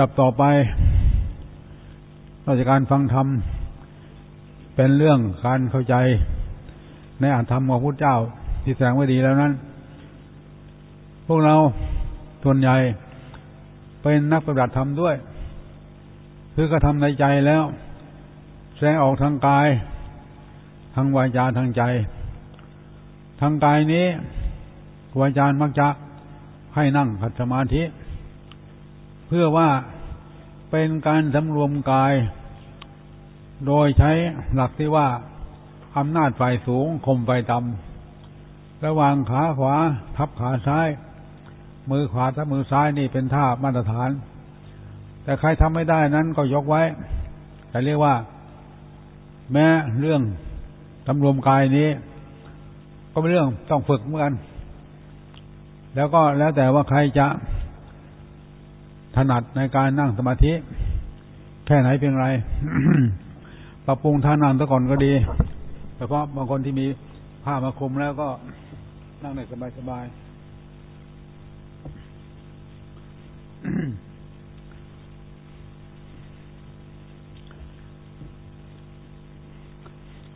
ดับต่อไปราชการฟังธรรม เป็นเรื่องการเข้าใจ ในอ่านธรรมของพระเจ้า ที่แสดงไว้ดีแล้วนั้น พวกเราส่วนใหญ่เป็นนักปฏิบัติธรรมด้วย คือกระทำในใจแล้ว แสดงออกทางกาย ทางวาจาทางใจ ทางกายนี้วาจามักจะให้นั่งขัดสมาธิ เพื่อว่าเป็นการสำรวมกาย โดยใช้หลักที่ว่าอำนาจฝ่ายสูงข่มฝ่ายต่ำระหว่างขาขวาทับขาซ้าย มือขวาทับมือซ้ายนี่เป็นท่ามาตรฐาน แต่ใครทำไม่ได้นั้นก็ยกไว้ แต่เรียกว่า แม้เรื่องสำรวมกายนี้ ก็เป็นเรื่องต้องฝึกเหมือนกัน แล้วก็แล้วแต่ว่าใครจะ ถนัดในการนั่งสมาธิ แค่ไหนเพียงไรปรับปรุงท่านั่งตะก่อนก็ดีเฉพาะบางคนที่มีผ้ามาคลุมแล้วก็นั่งได้สบายสบาย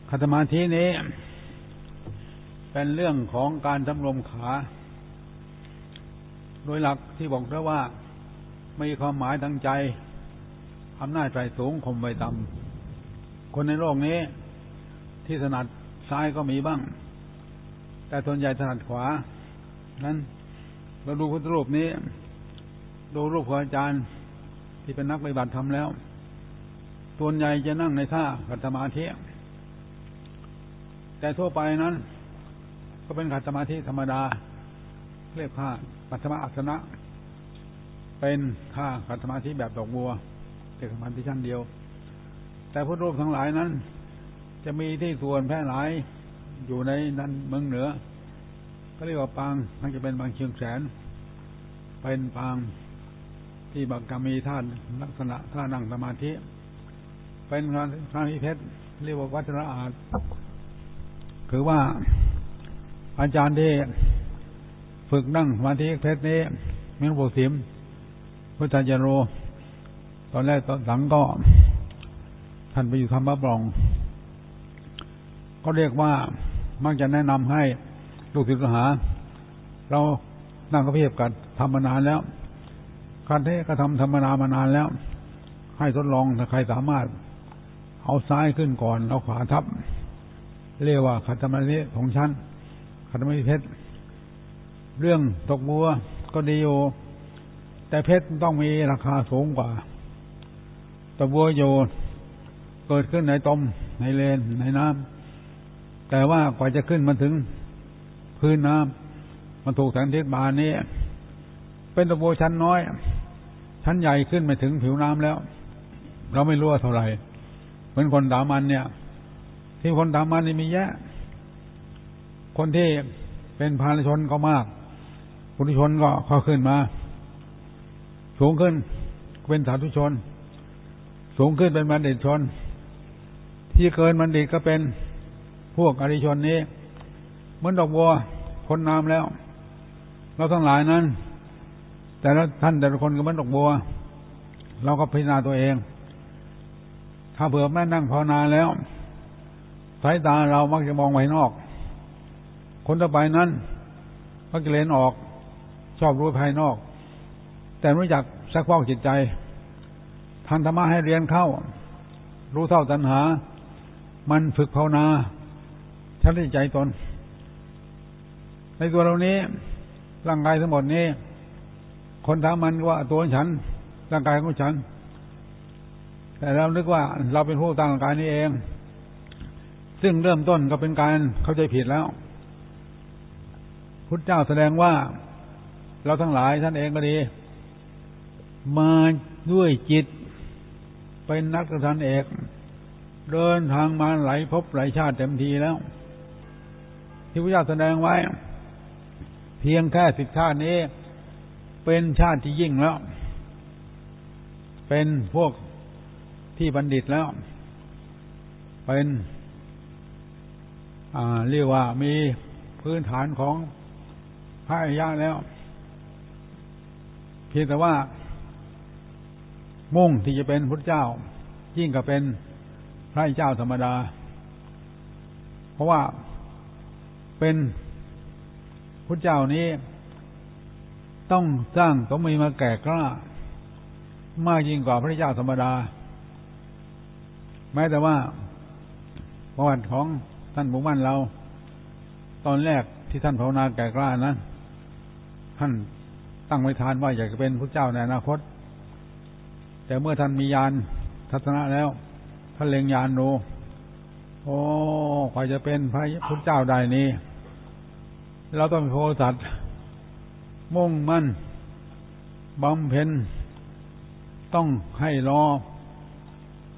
คาตมาธินี้ เป็นเรื่องของการสำรวมขา โดยหลักที่บอกแล้วว่า มีความหมายทางใจอำนาจใจสูงข่มไว้ต่ำคนในโลกนี้ ที่ถนัดซ้ายก็มีบ้าง แต่ส่วนใหญ่ถนัดขวา นั้นเราดูพุทธรูปนี้ ดูรูปของอาจารย์ที่เป็นนักปฏิบัติธรรมแล้ว ส่วนใหญ่จะนั่งในท่าขัดสมาธิแต่ทั่วไปนั้น ก็เป็นขัดสมาธิธรรมดา เรียกว่าปัตมอัสนะ เป็นท่าขัดสมาธิแบบดอกบัวเป็นสมาธิชั้นเดียว แต่พุทธรูปทั้งหลายนั้น จะมีที่ส่วนแพร่หลายอยู่ในนั้นเมืองเหนือ ก็เรียกว่าปางมันจะเป็นบางเชียงแสน เป็นปางที่บังกามีท่านลักษณะท่านั่งสมาธิ เป็นงานพระพิเพชรเรียกว่าวัชระอาจคือว่าอาจารย์ที่ฝึกนั่งสมาธิเพชรนี้มีหลวงปู่สิม พุทธาจารโร ตอนแรกตอนหลังก็ท่านไปอยู่ธรรมะบรอง ก็เรียกว่ามักจะแนะนำให้ลูกศิษย์หา เรานั่งกระเพียบกันทำมานานแล้วการเทก็ทำธรรมนามานานแล้ว ให้ทดลองถ้าใครสามารถ เอาซ้ายขึ้นก่อนเอาขวาทับ เรียกว่าขัดธรรมนิของชั้นขัดธรรมนิเพชรเรื่องตกบัวก็ดีอยู่ แต่เพชรต้องมีราคาสูงกว่า ตะบัวโยเกิดขึ้นในตมในเลนในน้ำแต่ว่ากว่าจะขึ้นมาถึงพื้นน้ำมันถูกแสงทิตย์บานนี้ เป็นตะบัวชั้นน้อย ชั้นใหญ่ขึ้นไปถึงผิวน้ำแล้ว เราไม่รู้ว่าเท่าไหร่เหมือนคนตามันเนี่ย ที่คนตามันนี่มีแยะ คนที่เป็นพาลชนก็มากปุถุชนก็ข้าขึ้นมา สูงขึ้นเป็นสาธุชน สูงขึ้นเป็นบัณฑิตชน ที่เกินบัณฑิตก็เป็นพวกอริชนนี้ เหมือนดอกบัวพ้นน้ำแล้ว เราทั้งหลายนั้น แต่ละท่านแต่ละคนก็เหมือนดอกบัว เราก็พิจารณาตัวเอง ถ้าเผื่อแม่นั่งภาวนาแล้วสายตาเรามักจะมองไปนอก คนต่อไปนั้นมักจะเลนออก ชอบรู้ภายนอก แต่รู้จักสักฟอกจิตใจทานธรรมะให้เรียนเข้า รู้เท่าตัณหา มันฝึกภาวนาชัดใจตน ในตัวเรานี้ ร่างกายทั้งหมดนี้ คนถามมันว่าตัวฉัน ร่างกายของฉัน แต่เรานึกว่าเราเป็นผู้ตั้งร่างกายนี้เอง ซึ่งเริ่มต้นก็เป็นการเข้าใจผิดแล้ว พุทธเจ้าแสดงว่า เราทั้งหลายท่านเองก็ดี มาด้วยจิต เป็นนักทานเอก เดินทางมาหลายพบหลายชาติเต็มทีแล้ว ที่พระเจ้าแสดงไว้ เพียงแค่สิบชาตินี้ เป็นชาติที่ยิ่งแล้ว เป็นพวกที่บัณฑิตแล้ว เป็นเรียกว่ามีพื้นฐานของพระอริยะแล้ว เพียงแต่ว่า มุ่งที่จะเป็นพุทธเจ้า ยิ่งกับเป็นพระเจ้าธรรมดา เพราะว่าเป็นพุทธเจ้านี้ ต้องสร้างต้องมีมาแก่กล้ามากยิ่งกว่าพระเจ้าธรรมดา แม้แต่ว่าประวัติของท่านบุมั่นเรา ตอนแรกที่ท่านภาวนาแก่กล้านั้นท่านตั้งไว้ทานว่าอยากจะเป็นพระเจ้าในอนาคต แต่เมื่อท่านมียานทัศนะแล้ว ท่านเล็งยานดูโอ้ใครจะเป็นพระพุทธเจ้าได้นี้ เราต้องโพสัตว์มุ่งมั่นบำเพ็ญต้องให้รอ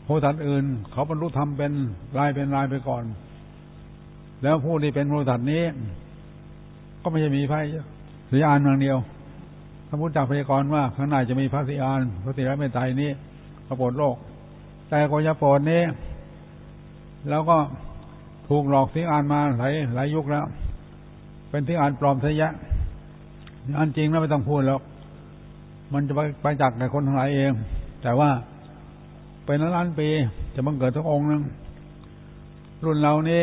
โพสัตว์อื่น เขาบรรลุธรรมเป็นรายเป็นรายไปก่อน แล้วผู้ที่เป็นโพสัตว์นี้ ก็ไม่ใช่มีพระสีอานเมืองเดียว พระพุทธเจ้าพยากรณ์ว่าข้างหน้าจะมีพระสีอานพระสีรัตเมตไตรนี้ประโปรดโลก แต่กอยาโปรดนี้ แล้วก็ถูกหลอกสีอานมาหลายหลายยุคแล้ว เป็นที่อ่านปลอมทะยะอันจริงนะไม่ต้องพูดหรอกมันจะไปไปจากในคนทั้งหลายเอง แต่ว่าเป็นล้านปีจะบังเกิดทุกองค์นึงรุ่นเรานี้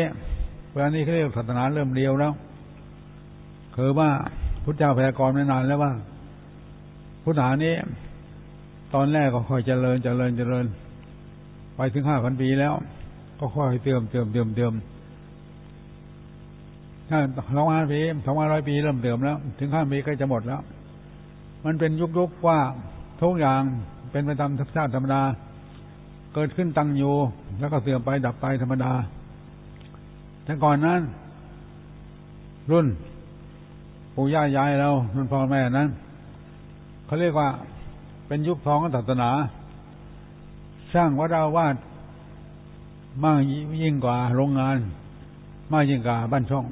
เวลานี้เขาเรียกศาสนาเริ่มเดียวแล้ว คือว่าพุทธเจ้าพยากรณ์ม่นานแล้วว่า พุทธานี้ ตอนแรกก็ค่อยเจริญเจริญเจริญ ไปถึงห้าพันปีแล้ว ก็ค่อยเติมเติมเติมเติมถ้าสองพันปีสองพันร้อยปีเริ่มเติมแล้ว ถึงห้าปีก็จะหมดแล้ว มันเป็นยุคยุคว่าทุกอย่างเป็นไปตามธรรมชาติธรรมดา เกิดขึ้นตั้งอยู่ แล้วก็เสื่อมไปดับไปธรรมดา แต่ก่อนนั้น รุ่นปู่ย่ายายเรารุ่นพ่อแม่นั้น เขาเรียกว่าเป็นยุคทองของศาสนา สร้างวัดอาวาสมากยิ่งกว่าโรงงาน มากยิ่งกว่าบ้านช่อง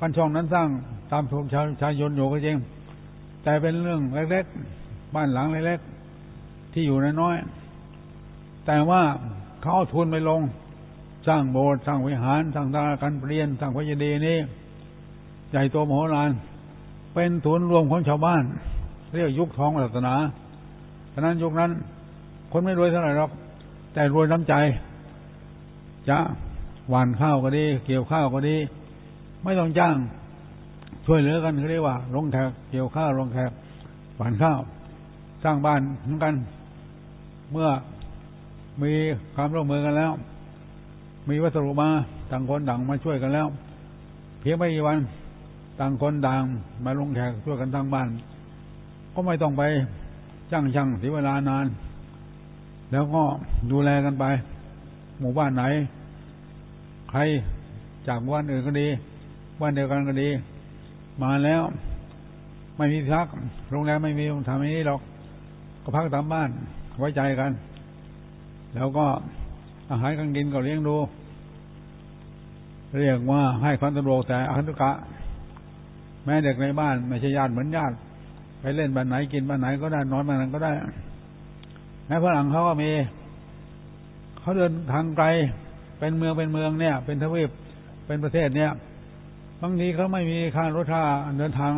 บ้านช่องนั้นสร้างตามชมชาวชายยนอยู่ก็จริงแต่เป็นเรื่องเล็กๆ บ้านหลังเล็กๆ ที่อยู่น้อยๆ แต่ว่าเขาเอาทุนไปลง สร้างโบสถ์สร้างวิหารสร้างตาการเปลี่ยนสร้างพระเจดีย์นี้ ใหญ่โตมโหฬารเป็นศูนรวมของชาวบ้าน เรียกยุคทองศาสนาฉะนั้นยุคนั้น คนไม่รวยเท่าไหร่หรอก แต่รวยน้ำใจ จะหวานข้าวก็ดี เกี่ยวข้าวก็ดี ไม่ต้องจ้าง ช่วยเหลือกันเขาเรียกว่าลงแขกเกี่ยวข้าวลงแขกหวานข้าว สร้างบ้านเหมือนกัน เมื่อมีความร่วมมือกันแล้ว มีวัสดุมาต่างคนต่างมาช่วยกันแล้ว เพียงไม่กี่วัน ต่างคนต่างมาลงแขกช่วยกันทั้างบ้าน ก็ไม่ต้องไปจ้างช่างเสียเวลานาน แล้วก็ดูแลกันไป หมู่บ้านไหน ใครจากบ้านอื่นก็ดี บ้านเดียวกันก็ดี มาแล้ว ไม่มีพักโรงแรมไม่มีทำอย่างนี้หรอก ก็พักตามบ้านไว้ใจกัน แล้วก็อาหารการกินก็เลี้ยงดู เรียกว่าให้ความสะดวกแต่อาคันตุกะ แม้เด็กในบ้านไม่ใช่ญาติเหมือนญาติ ไปเล่นบ้านไหนกินบ้านไหนก็ได้นอนบ้านนั้นก็ได้แม้ฝรั่งเขาก็มี เขาเดินทางไกล เป็นเมืองเป็นเมืองเนี่ย เป็นทวีปเป็นประเทศเนี่ยบางทีเขาไม่มีค่ารถค่าเดินทาง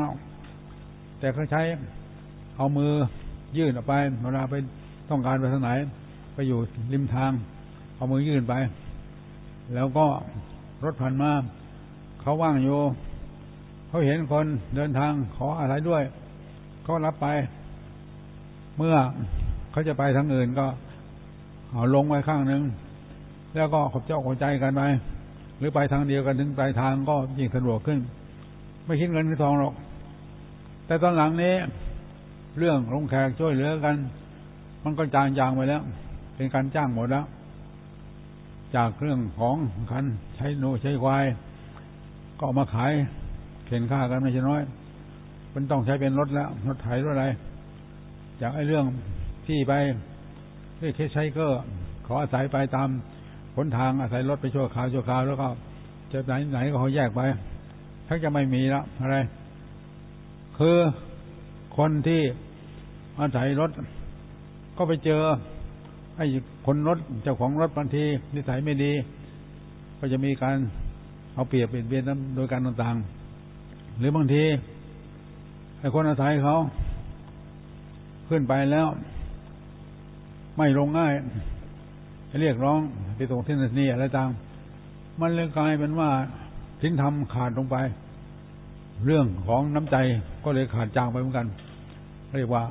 แต่เขาใช้เอามือยื่นออกไปเวลาไปต้องการไปทางไหน ไปอยู่ริมทาง เอามือยื่นไป แล้วก็รถผ่านมาเขาว่างอยู่เขาเห็นคนเดินทางขออะไรด้วย เขารับไป เมื่อเขาจะไปทางอื่นก็เอาลงไว้ข้างหนึ่งแล้วก็ขอบเจ้าขอบใจกันไปหรือไปทางเดียวกันถึงปลายทางก็ยิ่งสะดวกขึ้น ไม่คิดเงินทองหรอก แต่ตอนหลังนี้ เรื่องลงแขกช่วยเหลือกัน มันก็จางจางไปแล้ว เป็นการจ้างหมดแล้ว จากเรื่องของคันใช้โนใช้ควาย ก็มาขายเข็นค่ากันไม่ใช่น้อย มันต้องใช้เป็นรถแล้ว รถไถรถอะไร จากไอ้เรื่องที่ไปเรียใช้ก็ขออาศัยไปตามหนทางอาศัยรถไปชั่วคราวชั่วคราวแล้วก็จะไหนไหนก็เขาแยกไปถ้าจะไม่มีแล้วอะไร คือคนที่อาศัยรถ ก็ไปเจอ ไอ้คนรถเจ้าของรถบางทีนิสัยไม่ดี ก็จะมีการเอาเปรียบเปลี่ยนเบียนโดยการต่างๆ หรือบางที ไอ้คนอาศัยเขาขึ้นไปแล้ว ไม่ลงง่ายเรียกร้องที่ตรงที่นี่อะไรต่างมันเลยกลายเป็นว่าสินธรรมขาดลงไป เรื่องของน้ำใจก็เลยขาดจางไปเหมือนกัน เรียกว่า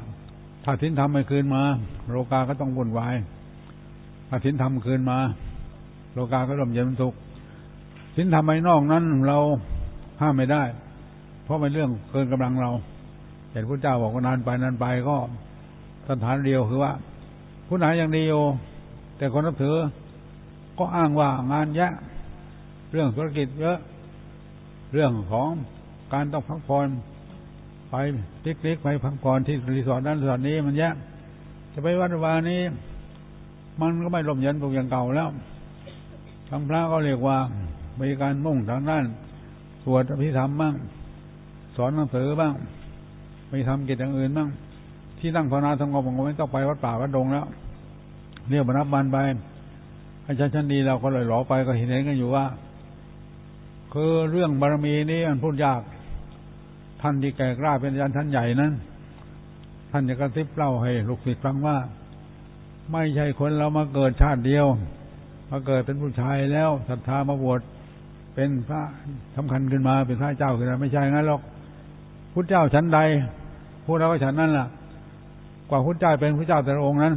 ถ้าสินธรรมไม่คืนมา โลกาก็ต้องวุ่นวายถ้าสินธรรมคืนมา โลกาก็ร่มเย็นทุกสินธรรมภายนอกนั้นเราห้ามไม่ได้ เพราะเป็นเรื่องเกินกำลังเรา เห็นพระเจ้าบอกว่านานไปนานไปก็สถานเดียวคือว่า ผู้ไหนยังดีโยแต่คนนับถือ ก็อ้างว่างานแยะ เรื่องธุรกิจเยอะ เรื่องของการต้องพักผ่อนไปเล็กๆไปพักผ่อนที่รีสอร์ทนั้นรีสอร์ทนี้มันแยะจะไปวัดวานี้ มันก็ไม่ลมเย็นปกอย่างเก่าแล้วทางพระก็เรียกว่ามีการมุ่งทางด้านสวดอภิธรรมบ้าง สอนหนังสือบ้าง ไม่ทำกิจอย่างอื่นบ้างที่นั่งภาวนาทำงานผมก็ไม่ต้องไปวัดป่าวัดดงแล้วเรียกมานับบันไปอาจารย์ชั้นดีเราก็เลยหลอไปก็เห็นเห็นกันอยู่ว่า คือเรื่องบารมีนี้มันพูดยาก ท่านที่แก่กล้าเป็นอาจารย์ท่านใหญ่นั้น ท่านจะกระซิบเล่าให้ลูกศิษย์ฟังว่า ไม่ใช่คนเรามาเกิดชาติเดียวมาเกิดเป็นผู้ชายแล้วศรัทธามาบวชเป็นพระสำคัญขึ้นมาเป็นพระเจ้าขึ้นมาไม่ใช่งั้นหรอกพุทธเจ้าชั้นใด วกเราก็ฉันนั่นล่ะ กว่าพุทธเจ้าเป็นพระเจ้าแต่ละองค์นั้น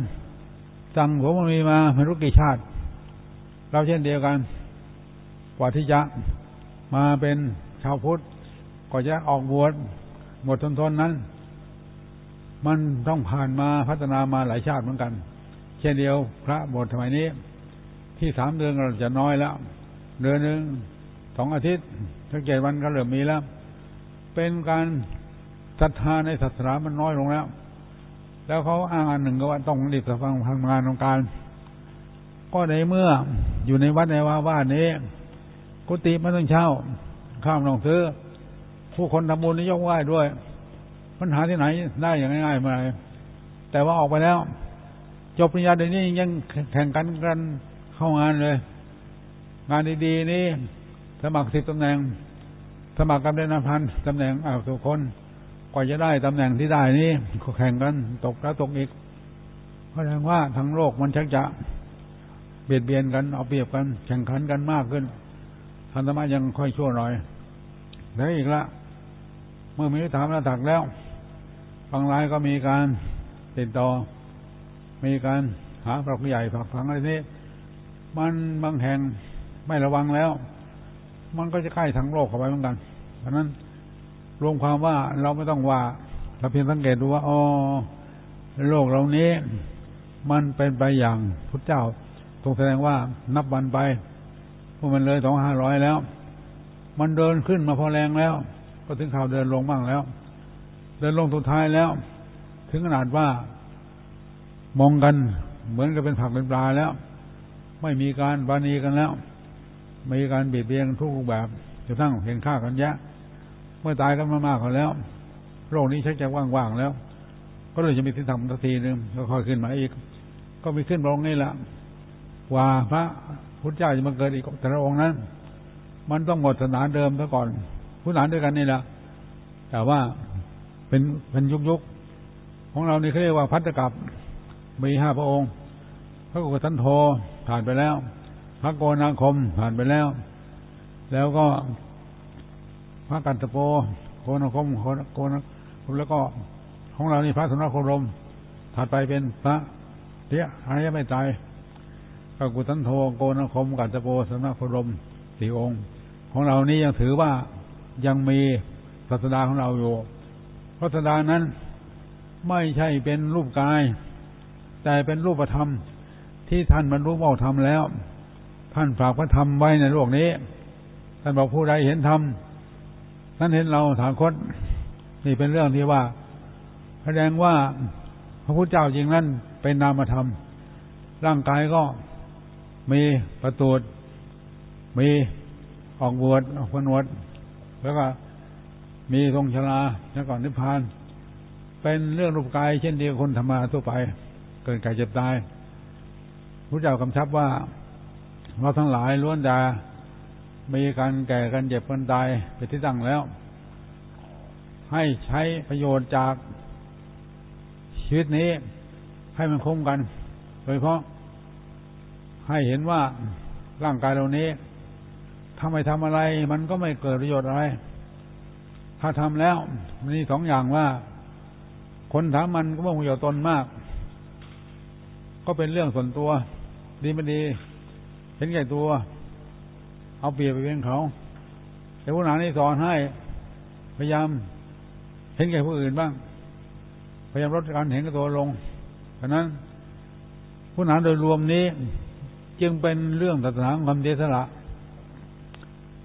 สั่งผมมีมาไม่รู้กี่ชาติ เราเช่นเดียวกัน กว่าที่จะมาเป็นชาวพุทธก็จะออกบวชหมดทนทนนั้น มันต้องผ่านมาพัฒนามาหลายชาติเหมือนกัน เช่นเดียว พระบทสมัยนี้ ที่สามเดือนเราจะน้อยแล้วเดือนหนึ่งสองอาทิตย์ถ้าเจ็ดวันก็เริ่มมีแล้ว เป็นการ ศรัทธาในศาสนามันน้อยลงแล้ว แล้วเขาอ้างอันหนึ่งก็ว่าต้องรีบฟังทำงานของการ ก็ในเมื่ออยู่ในวัดในว่าว่านี้ กุฏิไม่ต้องเช่า ข้ามลองซื้อ ผู้คนทำบุญนี่ยกไหว้ด้วย ปัญหาที่ไหนได้อย่างง่ายๆมาแต่ว่าออกไปแล้ว จบปริญญาเดี๋ยวนี้ยังแข่งกันกันเข้างานเลย งานดีๆนี่สมัครสิบตำแหน่ง สมัครกำเนิดพันตำแหน่งอ้าวทุกคน กว่าจะได้ตำแหน่งที่ได้นี้ก็แข่งกันตกแล้วตกอีกแสดงว่าทั้งโลกมันชักจะเบียดเบียนกันเอาเปรียบกัน แข่งขันกันมากขึ้นธรรมะยังค่อยชั่วหน่อยแล้วอีกละ เมื่อมีถามระดักแล้วบางรายก็มีการติดต่อ มีการหาปลักใหญ่ผักฝังอะไรนี้ มันบางแห่งไม่ระวังแล้ว มันก็จะใกล้ทั้งโลกเข้าไปเหมือนกัน เพราะนั้น รวมความว่าเราไม่ต้องว่า เราเพียงสังเกตดูว่าอ๋อโลกเรานี้ มันเป็นไปอย่างพุทธเจ้าตรงแสดงว่านับวันไปพวกมันเลยสองห้าร้อยแล้ว มันเดินขึ้นมาพอแรงแล้ว ก็ถึงข่าวเดินลงบ้างแล้ว เดินลงสุดท้ายแล้ว ถึงขนาดว่ามองกันเหมือนกับเป็นผักเป็นปลาแล้ว ไม่มีการบานีกันแล้ว ไม่มีการเบียดเบียนทุกรูปแบบจะทั้งเห็นค่ากันแยะ เมื่อตายกันมามากๆแล้ว โลกนี้ชักจะว่างๆแล้ว ก็เลยจะมีทิศทางทันทีหนึ่งก็ค่อยขึ้นมาอีก ก็มีขึ้นลงนี่แหละว่าพระพุทธเจ้าจะมาเกิดอีกแต่ละองค์นั้น มันต้องหมดศาสนาเดิมซะก่อนพุทธานด้วยกันนี่แหละแต่ว่าเป็นเป็นยุคยุคของเรานี่เขาเรียกว่าพัฒกับมีห้าพระองค์ พระกุฏันโทผ่านไปแล้ว พระโกนาคมผ่านไปแล้ว แล้วก็ ระกันตะโปโกนคมโกนโกนแล้วก็ของเรานี่พระสุนทรครมถัดไปเป็นพระเตี้ยอายไม่ตายกกุตันโทโกนคมกันตโปสุนทรครมสี่องค์ ของเรานี่ยังถือว่ายังมีศาสดาของเราอยู่พระศาสดานั้นไม่ใช่เป็นรูปกาย แต่เป็นรูปธรรมที่ท่านบรรลุเบาธรรมแล้ว ท่านฝากพระธรรมไว้ในโลกนี้ ท่านบอกผู้ใดเห็นธรรม ท่านเห็นเราถามคตนี่เป็นเรื่องที่ว่า แสดงว่าพระพุทธเจ้าจริงนั้นเป็นนามธรรม ร่างกายก็มีประตูมีออกบวชออกพนวดแล้วก็มีทรงชลาแล้วก็นิพพาน เป็นเรื่องรูปกาย เช่นเดียวคนธรรมะทั่วไป เกิดกายเจ็บตายพระเจ้ากำชับว่าเราทั้งหลายล้วนจะ มีการแก่กันเจ็บกันตายไปที่ตั้งแล้ว ให้ใช้ประโยชน์จากชีวิตนี้ให้มันคุ้มกัน โดยเพราะ ให้เห็นว่าร่างกายเรานี้ถ้าไม่ทำอะไร มันก็ไม่เกิดประโยชน์อะไร ถ้าทำแล้วมีสองอย่างว่า คนถามมันก็มุ่งประโยชน์ตนมาก ก็เป็นเรื่องส่วนตัว ดีไม่ดี เห็นแก่ตัว เอาเปรียบไปเป็นเขาแต่ผู้หนานี่สอนให้ พยายามเห็นแก่ผู้อื่นบ้าง พยายามลดการเห็นแก่ตัวลงฉะนั้นผู้หนาโดยรวมนี้ จึงเป็นเรื่องศาสนาความเดชละ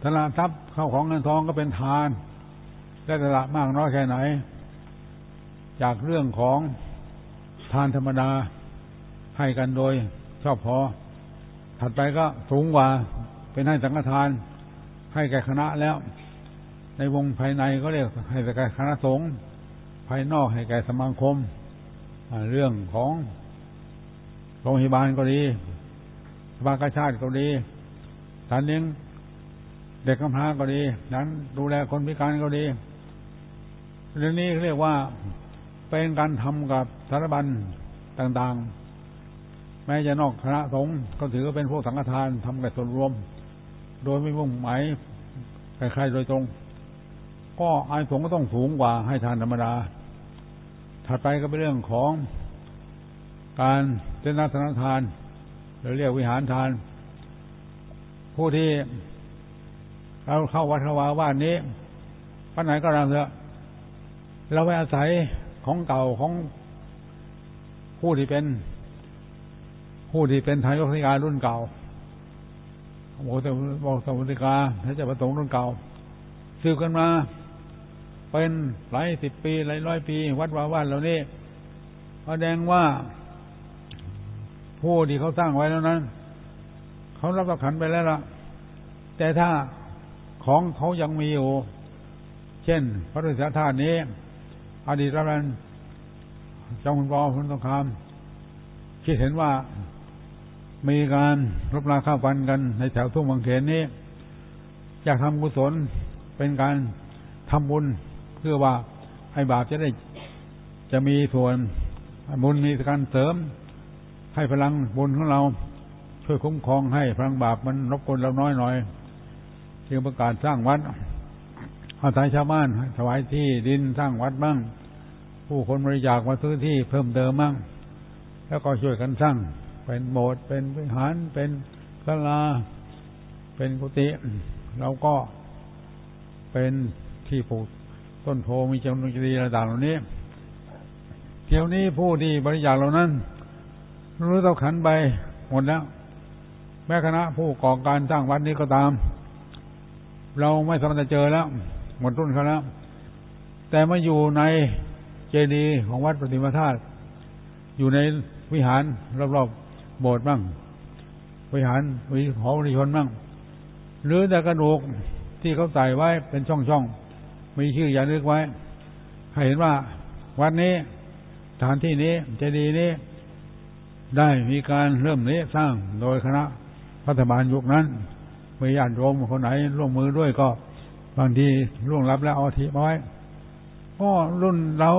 ตลาทรัพย์เข้าของเงินทองก็เป็นทานและตลาดมากน้อยแค่ไหน จากเรื่องของทานธรรมดาให้กันโดยชอบพอถัดไปก็สูงกว่า เป็นให้สังฆทาน ให้แก่คณะแล้ว ในวงภายในก็เรียกให้แก่คณะสงฆ์ภายนอกให้แก่สมาคมเรื่องของโรงพยาบาลก็ดีสภากาชาติก็ดีสารเลี้ยงเด็กกำพร้าก็ดีนั้นดูแลคนพิการก็ดีเรื่องนี้เรียกว่าเป็นการทำกับสารบัญต่างๆ แม้จะนอกคณะสงฆ์ก็ถือว่าเป็นพวกสังฆทานทำกับส่วนรวม โดยไม่มุ่งหมายใครๆโดยตรง ก็อายสงก็ต้องสูงกว่าให้ทานธรรมดา ถัดไปก็เป็นเรื่องของการเจนาสนทานหรือเรียกวิหารทาน ผู้ที่เราเข้าวัดเข้าวาว่านนี้วัดไหนก็ตามเถอะเราไปอาศัยของเก่าของผู้ที่เป็น ผู้ที่เป็นทายกธิการรุ่นเก่า โมตบอกสมุติกาพระเจ้าประสงค์รุ่นเก่าสืบกันมา เป็นหลายสิบปีหลายร้อยปี วัดวาว่านเหล่านี้แสดงว่าผู้ที่เขาสร้างไว้แล้วนั้น เขารับประขันไปแล้วล่ะ แต่ถ้าของเขายังมีอยู่ เช่น พระฤาษีธาตุนี้ อดีตรันจอมพลปอพลสงครามคิดเห็นว่า มีการรบราฆ่าฟันกันในแถวทุ่งบางเขนนี้อยากทำกุศลเป็นการทำบุญเพื่อว่าให้บาปจะได้จะมีส่วนบุญมีการเสริม ให้พลังบุญของเรา ช่วยคุ้มครองให้พลังบาปมันรบกวนเราน้อยหน่อยจึงประกาศสร้างวัดอาศัยชาวบ้านถวายที่ดินสร้างวัดบ้าง ผู้คนบริจาคมาซื้อที่เพิ่มเติมบ้างแล้วก็ช่วยกันสร้าง เป็นโบสถ์เป็นวิหารเป็นศาลา เป็นกุฏิเราก็เป็นที่ปลูกต้นโพมีจำนวนดีระดับเหล่านี้เที่ยวนี้ผู้ที่บริจาคเหล่านั้น รู้เท่าขันไปหมดแล้ว แม้คณะผู้ก่อการสร้างวัดนี้ก็ตาม เราไม่สามารถจะเจอแล้ว หมดรุ่นเขาแล้ว แต่มาอยู่ในเจดีย์ของวัดปฏิมาธาตุอยู่ในวิหารรอบๆ โบสถ์บ้างวิหารวิหอวิชนบ้างหรือแต่กระดูกที่เขาใส่ไว้เป็นช่องๆมีชื่ออย่านึกไว้ ให้เห็นว่าวัดนี้สถานที่นี้เจดีย์นี้ ได้มีการเริ่มนี้สร้างโดยคณะรัฐบาลยุคนั้นมีญาติโยมคนไหนร่วมมือด้วยก็บางทีร่วงรับแล้วเอาทีไว้ก็รุ่นเรา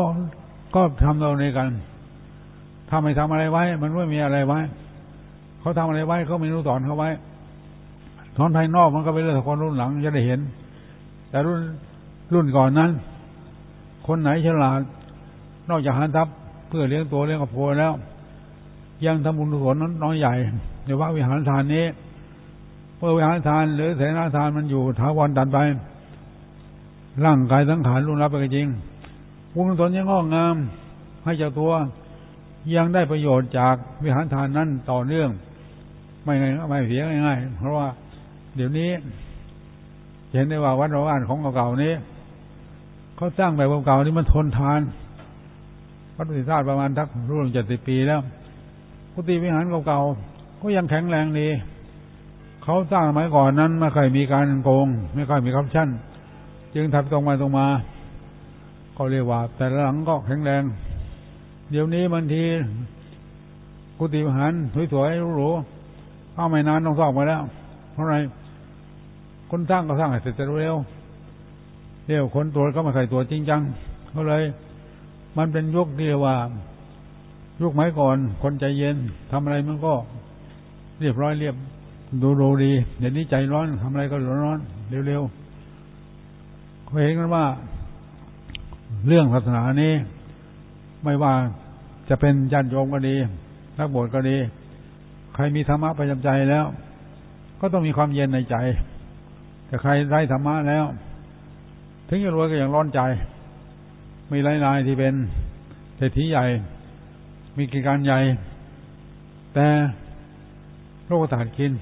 ก็ทำเราในกันถ้าไม่ทำอะไรไว้ มันไม่มีอะไรไว้ เขาทำอะไรไว้เขาไม่รู้สอนเขาไว้สอนภายนอกมันก็เป็นเรื่องคนรุ่นหลังจะได้เห็น แต่รุ่นรุ่นก่อนนั้น คนไหนฉลาด นอกจากหันทับเพื่อเลี้ยงตัวเลี้ยงครอบครัวแล้ว ยังทำบุญกุศลน้อยใหญ่ในวัดวิหารทานนี้เมื่อวิหารทาน หรือเสนาทานมันอยู่ถาวรดันไป ร่างกายสังขารรุนรับไปจริงบุญตนยังงอกงาม ให้เจ้าตัวยังได้ประโยชน์จากวิหารทานนั้นต่อเนื่อง ไม่ไงไม่เสียง่ายๆเพราะว่า เดี๋ยวนี้เห็นได้ว่าวัดราานของเก่าๆนี้เขาสร้างแบบเก่าๆนี่มันทนทานวัดปฏิทาประมาณทักร่วมเจ็ดสิบปีแล้วกุฏิวิหารเก่าๆก็ยังแข็งแรงดีเขาสร้างสมัยก่อนนั้นไม่เคยมีการโกง ไม่เคยมีคอร์รัปชันจึงทำตรงมาตรงมา ก็เรียกว่า แต่หลังก็แข็งแรง เดี๋ยวนี้บางทีกุฏิวิหารสวยๆหรูๆ ข้าไม่นานต้องสอบมาแล้ว เพราะอะไรคนสร้างก็สร้างให้เสร็จเร็วเดี๋ยวคนตัวก็มาใส่ตัวจริงจังก็เลย มันเป็นยุคที่ว่ายุคไม้ก่อน คนใจเย็นทำอะไรมันก็ เรียบร้อยเรียบดูโรดีเดี๋ยวนี้ใจร้อนทำอะไรก็ร้อนร้อนเร็วๆเขาเห็นกันว่า เรื่องศาสนานี้ ไม่ว่าจะเป็นญาติโยมก็ดีนักบวชก็ดี ใครมีธรรมะประจำใจแล้ว ก็ต้องมีความเย็นในใจ แต่ใครไร้ธรรมะแล้ว ถึงจะรวยก็ยังร้อนใจ มีรายๆที่เป็นเศรษฐีใหญ่ มีกิจการใหญ่ แต่โลกตาดกิน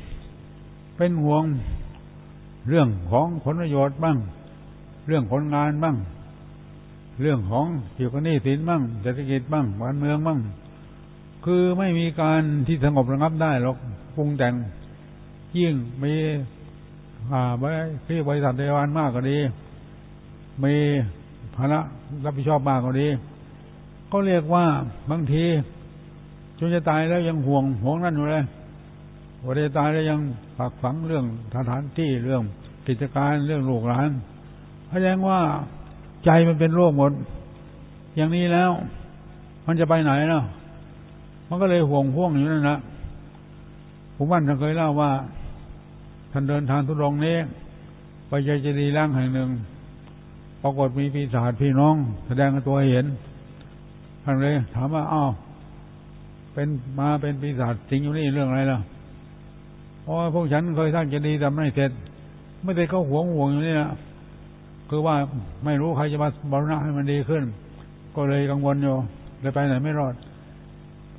เป็นห่วงเรื่องของผลประโยชน์บ้าง เรื่องผลงานบ้าง เรื่องของเกี่ยวกับหนี้สินบ้างเศรษฐกิจบ้างบ้านเมืองบ้าง คือไม่มีการที่สงบระงับได้หรอกปรุงแต่งยิ่งมีอ่าพี่บริษัทเดวันมากก็ดี มีภาระรับผิดชอบมากก็ดี ก็เรียกว่าบางทีจนจะตายแล้วยังห่วงห่วงนั่นอยู่เลยวันจะตายแล้วยังฝากฝังเรื่องสถานที่เรื่องกิจการเรื่องลูกหลานแสดงว่าใจมันเป็นโรคหมด อย่างนี้แล้ว มันจะไปไหนเนาะ มันก็เลยห่วงห่วงอยู่นั่นนะผมว่าท่านเคยเล่าว่า ท่านเดินทางทุดงนี้ ไปใจจะดีร่างแห่งหนึ่ง ปรากฏมีปีศาจพี่น้อง แสดงตัวเห็น ท่านเลยถามว่าอ้าวเป็นมาเป็นปีศาจจริงอยู่นี่เรื่องอะไรล่ะเพราะพวกฉันเคยสร้างเจดีย์แต่ไม่เสร็จ ไม่ได้เขาห่วงห่วงอยู่นี่นะคือว่าไม่รู้ใครจะมาบรณะให้มันดีขึ้น ก็เลยกังวลอยู่เลยไปไหนไม่รอด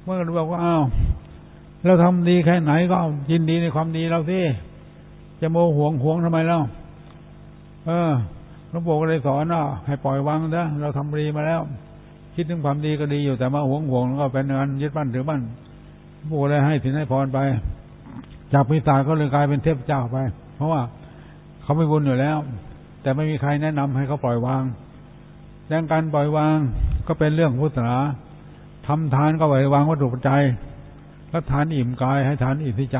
เมื่อราบอกว่าอ้าวเราทำดีแค่ไหนก็ยินดีในความดีเราสิจะโมห่วงห่วงทำไมเล่าเออหลวงปู่ก็เลยสอนว่าให้ปล่อยวางนะเราทำดีมาแล้ว คิดถึงความดีก็ดีอยู่แต่มาห่วงห่วงก็เป็นงานยึดบ้านถือบ้านหลวงปู่เลยให้สินให้พรไป จากพิตาก็เลยกลายเป็นเทพเจ้าไป เพราะว่าเขาไม่บุญอยู่แล้ว แต่ไม่มีใครแนะนำให้เขาปล่อยวางดังการปล่อยวางก็เป็นเรื่องพุทธศาสนา ทำทานก็ปล่อยวางวัตถุปัจจัยแล้วทานอิ่มกายให้ทานอิ่มที่ใจ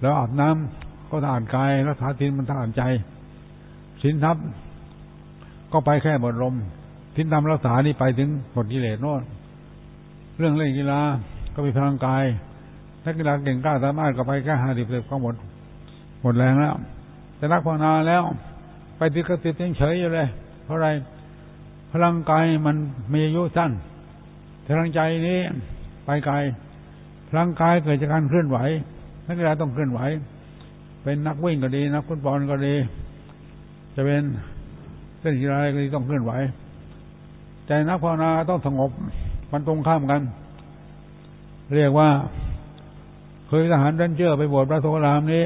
แล้วอาบน้ำก็ทานกายแล้วทานทินมันทานใจสินทรัพย์ก็ไปแค่หมดลมสินธรรมรักษานี่ไปถึงหมดกิเลสโน่นเรื่องเล่นกีฬาก็มีพลังกายนักกีฬาเก่งกล้าสามารถก็ไปแค่ห้าสิบเก็หมดหมดแรงแล้วแต่นักภาวนาแล้ว ไปติดกระติดยังเฉยอยู่เลย เพราะอะไรพลังกายมันมีอายุสั้น พลังใจนี้ไปไกลพลังกายเกิดจากการเคลื่อนไหวนักกีฬาต้องเคลื่อนไหว เป็นนักวิ่งก็ดี นักฟุตบอลก็ดี จะเป็นเล่นกีฬาอะไรก็ดีต้องเคลื่อนไหว แต่นักภาวนาต้องสงบมันตรงข้ามกัน เรียกว่า เคยทหารเดนเจอร์ไปบวชพระโสรามนี้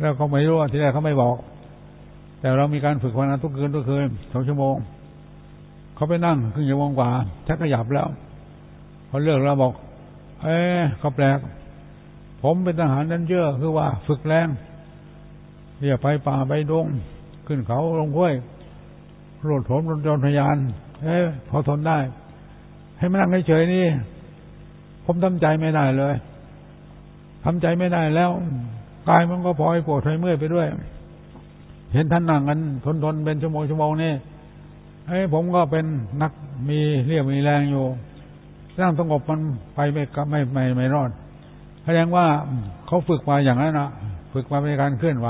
แล้วเขาไม่รู้ที่แรกเขาไม่บอก แต่เรามีการฝึกภาวนาทุกคืนทุกคืนสองชั่วโมง เขาไปนั่งครึ่งชั่วโมงกว่าชักขยับแล้วพอเลิกเราบอก เอ้ก็แปลก ผมเป็นทหารนันเยอะคือว่าฝึกแรงเรียกไปป่าไปดง ขึ้นเขาลงห้วยโลดโถมรถยนต์พยาน เอ้พอทนได้ ให้มานั่งเฉยๆนี่ ผมทำใจไม่ได้เลยทำใจไม่ได้แล้วกายมันก็พลอยปวดทอยเมื่อยไปด้วย เห็นท่านนั่งกันทนทนเป็นชั่วโมงชั่วโมงนี่ ไอ้ผมก็เป็นนักมีเรียบมีแรงอยู่ร่างสงบมันไปไม่ไม่ไม่ไม่รอดแสดงว่าเขาฝึกมาอย่างนั้นนะฝึกมาในการเคลื่อนไหว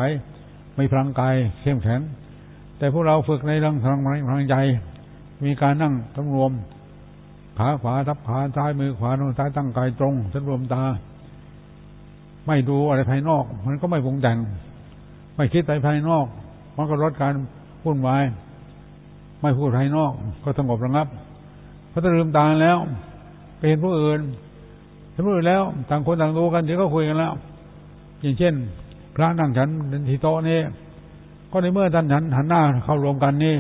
มีพลังกายเข้มแข็ง แต่พวกเราฝึกในเรื่องพลังพลังใจมีการนั่งสำรวม ขาขวาทับขาซ้ายมือขวาโน้ซ้ายตั้งกายตรงสำรวมตา ไม่ดูอะไรภายนอก มันก็ไม่ปรุงแต่งไม่คิดไปภายนอก มันก็ลดการวุ่นวาย ไม่พูดภายนอก ก็สงบระงับพอถ้าลืมตาแล้วไปเห็นผู้อื่นเห็นผู้อื่นแล้ว ต่างคนต่างดูกันเดี๋ยวก็คุยกันแล้ว อย่างเช่น พระนั่งฉันที่โต๊ะนี้ก็ในเมื่อท่านฉันหันหน้าเข้ารวมกันนี่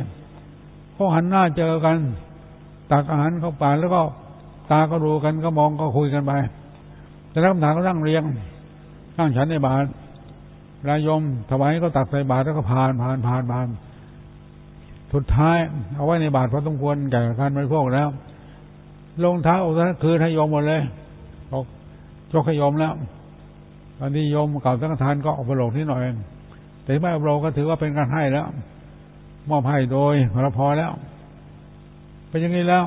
ก็หันหน้าเจอกันตักอาหารเข้าปากแล้วก็ตาก็ดูกันก็มองก็คุยกันไป แต่แล้วคำถามก็นั่งเรียงนั่งฉันในบาทรายมถวายก็ตักใส่บาทแล้วก็ผ่านผ่านผ่านผ่าน สุดท้าย เอาไว้ในบาทพอสมควรแก่การบริโภคแล้ว ลงเท้าซะคืนให้โยมหมดเลยบอกจกให้โยมแล้วตอนนี้ยมเก่าสังฆทานก็ออกไปโลกนิดหน่อย แต่ไม่เอาโลกก็ถือว่าเป็นการให้แล้ว มอบให้โดยเราพอแล้ว เป็นอย่างนี้แล้ว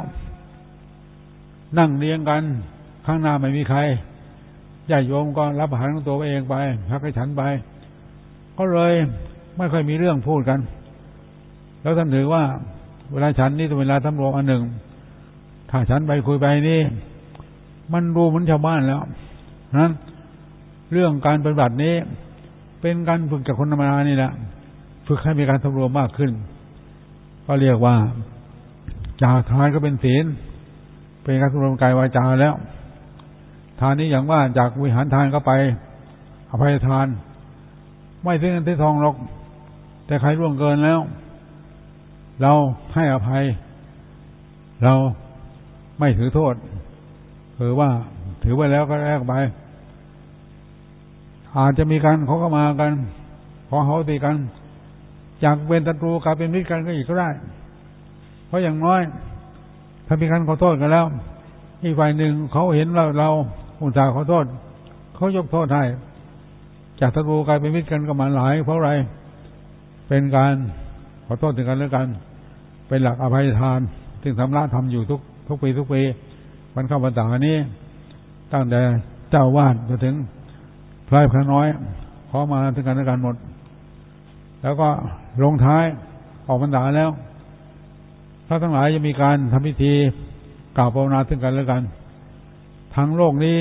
นั่งเรียงกันข้างหน้าไม่มีใครญาติโยมก็รับอาหารของตัวเองไปพักให้ฉันไป ก็เลยไม่ค่อยมีเรื่องพูดกัน แล้วท่านถือว่า เวลาฉันนี่เป็นเวลาตำรวจอันหนึ่ง ถ้าฉันไปคุยไปนี่ มันดูเหมือนชาวบ้านแล้วนั้นเรื่องการปฏิบัตินี้ เป็นการฝึกจากคนธรรมดานี่แหละฝึกให้มีการสำรวมมากขึ้น ก็เรียกว่า จากทานก็เป็นศีล เป็นการสำรวมกายวาจาแล้ว ทานนี้อย่างว่าจากวิหารทานก็ไป อภัยทาน ไม่ถึงเงินที่ทองหรอก แต่ใครร่วงเกินแล้ว เราให้อภัย เราไม่ถือโทษคือว่าถือไว้แล้วก็แลกไป อาจจะมีการเขาก็มากัน ขอเขาตีกัน จากเป็นศัตรูกลายเป็นมิตรกันก็อีกก็ได้ เพราะอย่างน้อย ถ้ามีการขอโทษกันแล้ว อีกฝ่ายหนึ่งเขาเห็นเราเราอุตส่าห์ขอโทษ เขายกโทษให้จากศัตรูกลายเป็นมิตรกันก็มาหลาย เพราะอะไร เป็นการ ขอโทษถึงกันแล้วกัน เป็นหลักอภัยทาน ซึ่งทำละทำอยู่ทุกทุกปีทุกปีวันเข้าพรรษานี้ ตั้งแต่เจ้าวาดจนถึงพระพระน้อย ขอมาถึงกันและกันหมด แล้วก็ลงท้ายออกพรรษาแล้วพระทั้งหลายจะมีการทำพิธีกล่าวภาวนาถึงกันแล้วกัน ทางโลกนี้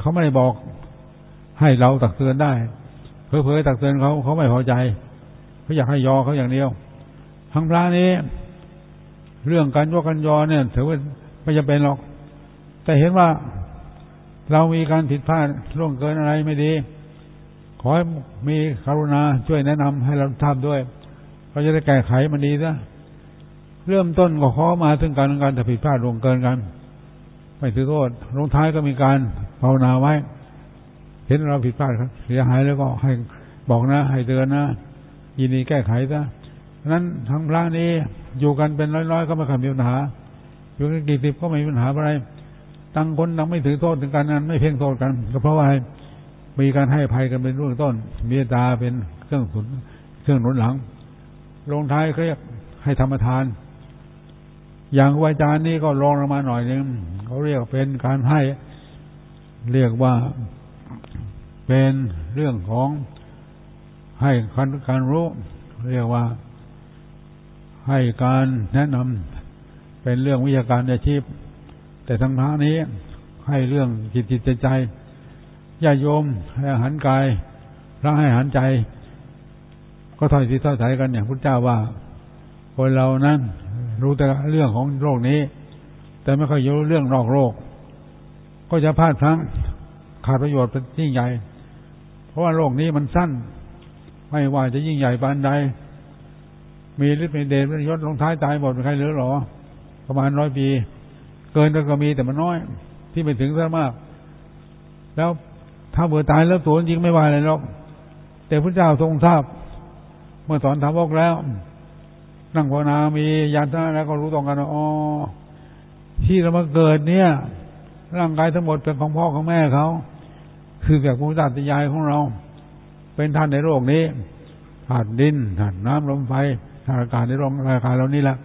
เขาไม่ได้บอกให้เราตักเตือนได้ เผลอๆตักเตือนเขาเขาไม่พอใจ เขาอยากให้ยอเขาอย่างเดียวทางพระนี้ เรื่องการยกกันยอเนี่ย ถือว่าไม่จำเป็นหรอก แต่เห็นว่าเรามีการผิดพลาดล่วงเกินอะไรไม่ดี ขอให้มีกรุณาช่วยแนะนำให้เราทำด้วยเราจะได้แก้ไขมันดีนะเริ่มต้นก็ขอมาถึงการการแต่ผิดพลาดล่วงเกินกันไม่ถือโทษลงท้ายก็มีการภาวนาไว้ เห็นเราผิดพลาดครับ เสียหายแล้วก็ให้บอกนะ ให้เตือนนะ ยินดีแก้ไขซะนั้นทั้งพระนี้อยู่กันเป็นร้อยๆ ก็ไม่เคยมีปัญหา อยู่กันกี่สิบก็ไม่มีปัญหาอะไรตั้งคนตั้งไม่ถือโทษถึงการนั้นไม่เพ่งโทษกัน ก็เพราะว่ามีการให้ภัยกันเป็นเรื่องต้นมีตาเป็นเครื่องสุนเครื่องหนุนหลัง ลงท้ายเรียกให้ธรรมทาน อย่างวาจานี้ก็ลองลงมาหน่อยนึงเขาเรียกเป็นการให้เรียกว่าเป็นเรื่องของ ให้คันการรู้ เรียกว่าให้การแนะนำเป็นเรื่องวิชาการอาชีพ แต่ทางพระนี้ให้เรื่องจิตจิตใจญาโยมให้อาหารกายพระให้อาหารใจ ก็ถอยสิถอยกันอย่างพุทธเจ้าว่า คนเรานั้นรู้แต่เรื่องของโลกนี้ แต่ไม่ค่อยรู้เรื่องนอกโลก ก็จะพลาดพลั้งขาดประโยชน์เป็นยิ่งใหญ่ เพราะว่าโลกนี้มันสั้น ไม่ว่าจะยิ่งใหญ่ปานใด มีฤทธิ์มีเดชมียศลงท้ายตายหมดใครเหลือหรอ ประมาณร้อยปี เกินก็มีแต่มันน้อย ที่ไม่ถึงซะมาก แล้วถ้าเบื่อตายแล้วตัวจริงไม่ว่าอะไรหรอกแต่พระเจ้าทรงทราบ เมื่อสอนธรรมอกแล้ว นั่งภาวนามียานท่าแล้วก็รู้ตรงกันว่าอ๋อที่เรามาเกิดเนี่ย ร่างกายทั้งหมดเป็นของพ่อของแม่เขา คือแบบภูมิศาสตร์ยายของเรา เป็นท่านในโลกนี้ธาตุดินธาตุน้ำลมไฟธาตุอากาศในโลกอากาศเรานี่แหละ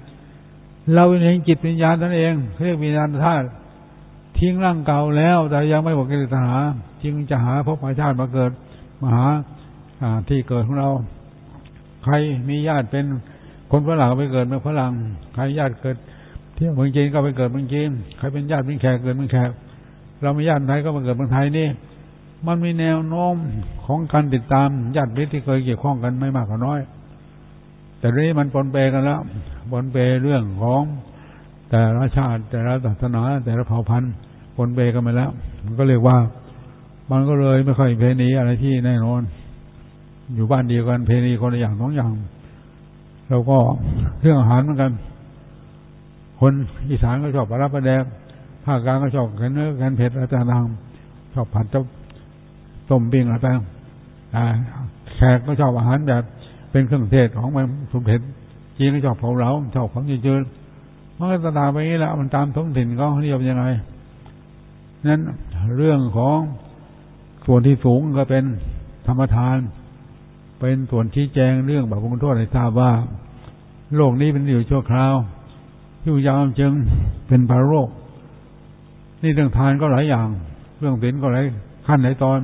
เราเองจิตวิญญาณนั่นเองเรียกวิญญาณธาตุทิ้งร่างเก่าแล้ว แต่ยังไม่หมดกิเลสหาจึงจะหาพบชาติมาเกิดมาหาที่เกิดของเรา ใครมีญาติเป็นคนฝรั่งไปเกิดเมืองฝรั่งใครญาติเกิดที่เมืองจีนก็ไปเกิดเมืองจีนใครเป็นญาติเป็นแขกเกิดเมืองแขกเรามีญาติไทยก็มาเกิดเมืองไทยนี่ มันมีแนวโน้มของการติดตามญาติมิตรที่เคยเกี่ยวข้องกันไม่มากก็น้อย แต่นี้มันปนเปกันแล้วปนเปเรื่องของแต่ละชาติ แต่ละศาสนา แต่ละเผ่าพันธุ์ปนเปกันมาแล้ว มันก็เรียกว่า มันก็เลยไม่ค่อยเพนีอะไรที่แน่นอน อยู่บ้านเดียวกันเพนีคนละอย่างสองอย่างเราก็เรื่องอาหารเหมือนกัน คนอีสานก็ชอบปลาปลาแดงภาคกลางก็ชอบกันเนื้อกันเผ็ดอะไรต่างๆชอบผัดจะ ต้มปิ้งอะไรต่างแขกก็ชอบอาหารแบบเป็นเครื่องเทศของมันสมเด็จจีนก็ชอบเผาเหลาชอบของจืดๆมันก็ตาไปนี้แหละมันตามท้องถิ่นเขาเรียกยังไงนั้นเรื่องของส่วนที่สูงก็เป็นธรรมทาน เป็นส่วนชี้แจงเรื่องบาปบุญโทษให้ทราบว่า โลกนี้เป็นอยู่ชั่วคราวอยู่ยาวจึงเป็นภาโรค นี่เรื่องทานก็หลายอย่าง เรื่องศีลก็หลายขั้นหลายตอน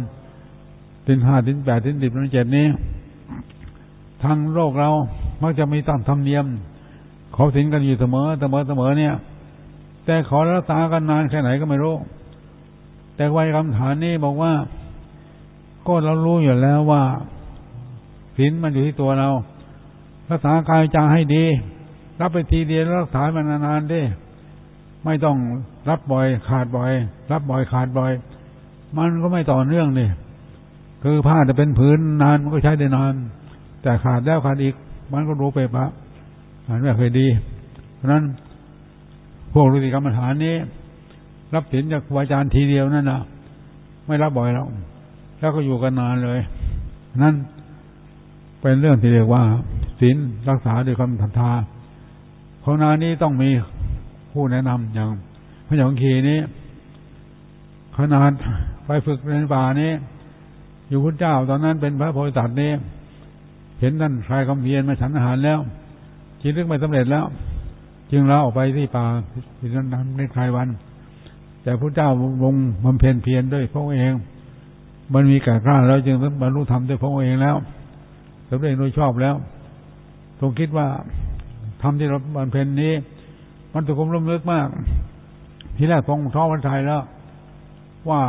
ศีลห้าศีลแปดศีลสิบศีลเจ็ดนี้ทางโลกเรามักจะมีตามธรรมเนียมขาศีลกันอยู่เสมอเสมอเสมอเนี่ย แต่ขอรักษากันนานแค่ไหนก็ไม่รู้ แต่วัยคำฐานนี้บอกว่า ก็เรารู้อยู่แล้วว่าศีลมันอยู่ที่ตัวเรา รักษากายใจให้ดี รับไปทีเดียวรักษามันนานๆดิไม่ต้องรับบ่อย ขาดบ่อย รับบ่อยขาดบ่อย มันก็ไม่ต่อเนื่องนี่ คือผ้าจะเป็นผืนนานมันก็ใช้ได้นาน แต่ขาดแล้วขาดอีก มันก็รู้ไปปะอันไม่เคยดี เพราะนั้น พวกฤาษีกรรมฐานนี้ รับศีลจากครูอาจารย์ทีเดียวนั่นนะไม่รับบ่อยแล้วแล้วก็อยู่กันนานเลย นั่นเป็นเรื่องที่เรียกว่าศีลรักษาด้วยความศรัทธาของนานี้ต้องมีผู้แนะนำอย่างพระยองคีนี้ขนาดไปฝึกในป่านี้ อยู่พุทธเจ้า ตอนนั้นเป็นพระโพธิสัตว์นี้เห็นท่านชายคำเพียนมาฉันอาหารแล้วจิตลึกไม่สำเร็จแล้ว จึงลาออกไปที่ป่าที่นั้นทำในคลายวัน แต่พระเจ้าลงบำเพ็ญเพียรด้วยพระองค์เอง มันมีการกล้าแล้วจึงบรรลุธรรมด้วยพระองค์เองแล้วสำเร็จโดยชอบแล้วทรงคิดว่าทำที่เราบำเพ็ญนี้ มันถูกคมล้มลึกมาก ทีแรกทรงท้อวันไทยแล้ว ว่า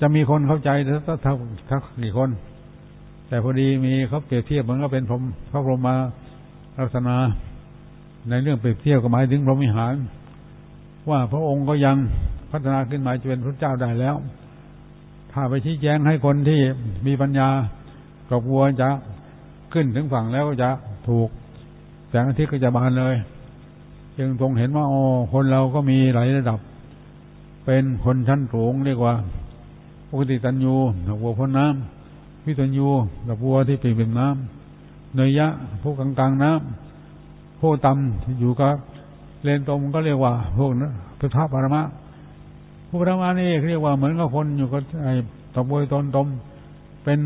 จะมีคนเข้าใจสักเท่าทักกี่คน แต่พอดีมีเขาเปรียบเทียบมันก็เป็นพรมพระพรหมมาลักษณะในเรื่องเปรียบเทียบก็หมายถึงพรหมิหาร ว่าพระองค์ก็ยังพัฒนาขึ้นมาจะเป็นพระเจ้าได้แล้ว ถ้าไปชี้แจงให้คนที่มีปัญญากับวัวจะขึ้นถึงฝั่งแล้วก็จะถูกแสงอาทิตย์ก็จะบานเลย จึงทรงเห็นว่าอ๋อคนเราก็มีหลายระดับ เป็นคนชั้นสูงเรียกว่า ปกติตัญญูกับวัวพ้นน้ำวิตัญญูกับวัวที่ปีนเป็นน้ำเนยยะผู้กลางกลางน้ำผู้ต่ำอยู่กับเลนตรงก็เรียกว่า พวกนั้นพุทธปรมะผู้ปรมานี่เรียกว่าเหมือนกับคนอยู่กับไอ้ตบวยตนตมเป็น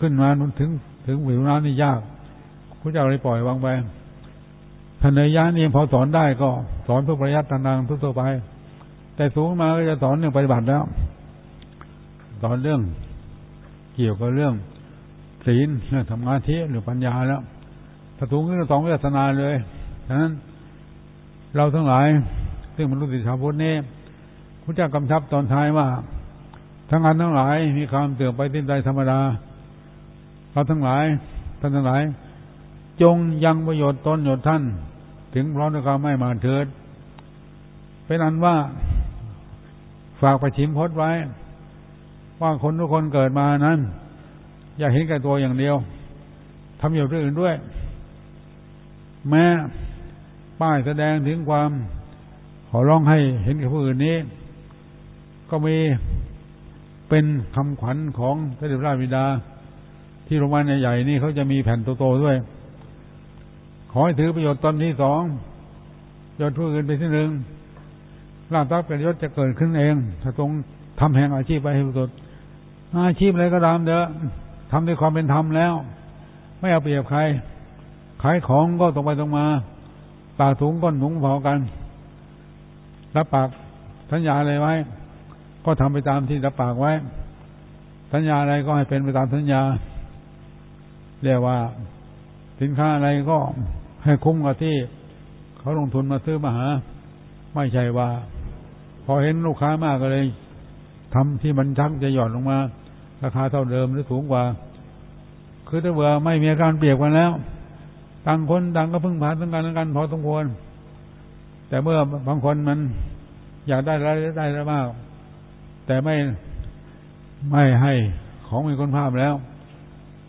ขึ้นมาถึงถึงวิวน้ำนี่ยากพระเจ้าเลยปล่อยวางไปทนายะนี่พอสอนได้ก็สอนเพื่อประยัดทางทั่วไป แต่สูงมาก็จะสอนเรื่องปฏิบัติแล้ว สอนเรื่อง เกี่ยวกับเรื่องศีลเรื่องทำงานที่หรือปัญญาแล้วถ้าสูงขึ้นสองวิทนาเลยฉะนั้น เราทั้งหลาย ซึ่งมนุษย์ชาวพุทธนี้พระเจ้ากำชับตอนท้ายว่า ทั้งอันทั้งหลายมีความเตื่อมไปสิ้นใจธรรมดา เราทั้งหลายท่านทั้งหลาย จงยังประโยชน์ตนโยชน์ท่าน ถึงพร้อมด้วยความไม่มาเถิดเป็นอันว่า ฝากประชิมพดไว้ ว่าคนทุกคนเกิดมานั้น อย่าเห็นแก่ตัวอย่างเดียวทำอย่างอื่นด้วย แม้ป้ายแสดงถึงความ ขอร้องให้เห็นแก่ผู้อื่นนี้ ก็มีเป็นคำขวัญของพระเดชพระบิดา ที่โรงพยาบาลใหญ่ๆนี่เขาจะมีแผ่นโตๆด้วย ขอให้ถือประโยชน์ตนที่สองยศผู้อื่นไปที่หนึ่งลาบทัพย์กับยศจะเกิดขึ้นเอง ถ้าตรงทำแห่งอาชีพไปให้สุด อาชีพอะไรก็ตามเด้อทำด้วยความเป็นธรรมแล้ว ไม่เอาเปรียบใคร ขายของก็ตรงไปตรงมา ปากถุงก้นถุงพอกัน รับปากสัญญาอะไรไว้ ก็ทำไปตามที่รับปากไว้ สัญญาอะไรก็ให้เป็นไปตามสัญญา เรียกว่า สินค้าอะไรก็ให้คุ้มกับที่ เขาลงทุนมาซื้อมาหา ไม่ใช่ว่า พอเห็นลูกค้ามากก็เลยทำที่มันชักจะหย่อนลงมา ราคาเท่าเดิมหรือสูงกว่า คือถ้าเบื่อไม่มีการเปรียบกันแล้ว ต่างคนต่างก็พึ่งพาซึ่งกันและกันพอสมควร แต่เมื่อบางคนมันอยากได้อะไรได้แล้วมาก แต่ไม่ไม่ให้ของมีคุณภาพแล้ว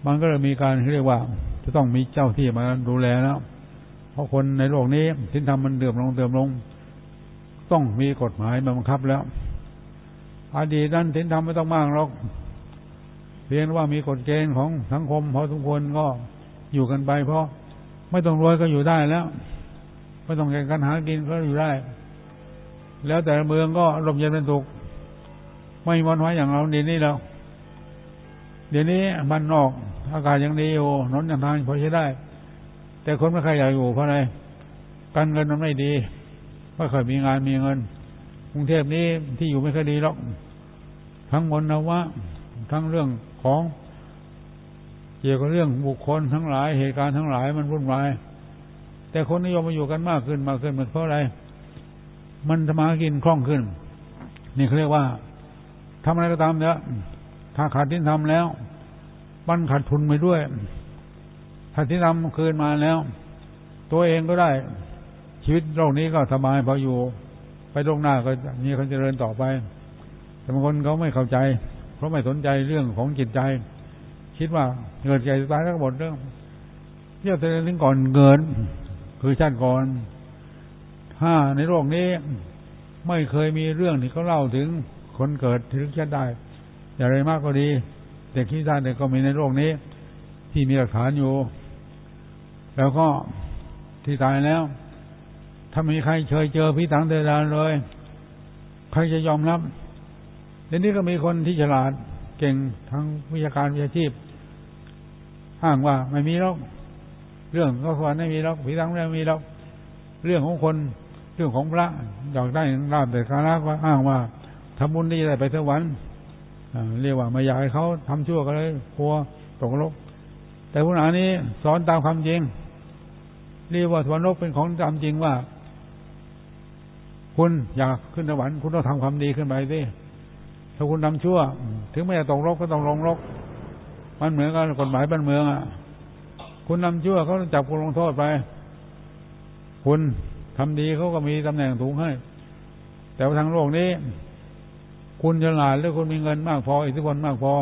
มันก็เลยมีการเรียกว่า จะต้องมีเจ้าที่มาดูแลแล้ว เพราะคนในโลกนี้สินธรรมมันเดือมลงเดือมลง ต้องมีกฎหมายมาบังคับแล้วอดีตนั้นสินธรรมไม่ต้องมากหรอก เพียงว่ามีกฎเกณฑ์ของสังคมพอสมควรก็อยู่กันไป เพราะไม่ต้องรวยก็อยู่ได้แล้วไม่ต้องแข่งกันหากินก็อยู่ได้ แล้วแต่เมืองก็ลมเย็นเป็นสุขไม่มอนไว้อย่างเราเดี๋ยวนี่แล้วเดี๋ยวนี้มันนอก อากาศยังดีอยู่นนยังทางพอใช้ได้ แต่คนไม่ใครอยากอยู่เพราะอะไรการเงินมันไม่ดีไม่เคยมีงานมีเงินกรุงเทพนี้ที่อยู่ไม่ค่อยดีหรอก ทั้งมนวะทั้งเรื่อง ของเกี่ยวกับเรื่องบุคคลทั้งหลายเหตุการณ์ทั้งหลายมันวุ่นวาย แต่คนนิยมมาอยู่กันมากขึ้นมากขึ้นมันเพราะอะไร มันจะมากินคล่องขึ้น นี่เขาเรียกว่าทำอะไรก็ตามเนี่ยถ้าขาดทินทำแล้วมันขาดทุนไปด้วยถ้าที่ทำคืนมาแล้ว ตัวเองก็ได้ ชีวิตโลกนี้ก็สบายพออยู่ ไปโลกหน้าก็มีคนเจริญต่อไปแต่บางคนเขาไม่เข้าใจ เพราะไม่สนใจเรื่องของจิตใจ คิดว่าเกิดใจตายแล้วก็หมดเรื่องเที่ยวเริญถึงก่อนเกิดคือชาติก่อนถ้าในโลกนี้ไม่เคยมีเรื่องที่เขาเล่าถึงคนเกิดถึงชาติได้ อย่างไรมากก็ดีเด็กที่ชาติเด็กก็มีในโลกนี้ ที่มีหลักฐานอยู่ แล้วก็ที่ตายแล้ว ถ้ามีใครเคยเจอพิถังเดรานเลย ใครจะยอมรับ เดี๋ยวนี้ก็มีคนที่ฉลาดเก่งทั้งวิชาการวิชาชีพห้างว่าไม่มีหรอกเรื่องก็ควรไม่มีหรอกผีทั้งไม่มีหรอกเรื่องของคนเรื่องของพระอยากได้ลาบแต่การะก็อ้างว่าทำบุญดีได้ไปสวรรค์เรียกว่าไม่อยากให้เขาทำชั่วก็เลยกลัวตกนรกแต่พุทธานี้สอนตามความจริงเรียกว่าสวรรค์เป็นของตามจริงว่า คุณอยากขึ้นสวรรค์คุณต้องทำความดีขึ้นไปสิ ถ้าคุณทำชั่ว ถึงไม่จะตกรกก็ต้องลงรก มันเหมือนกันกฎหมายบ้านเมืองอะ คุณทำชั่วเขาจับคุณลงโทษไป คุณทำดีเขาก็มีตำแหน่งสูงให้ แต่ว่าทางโลกนี้ คุณฉลาดหรือคุณมีเงินมากพอ อิทธิพลมากพอ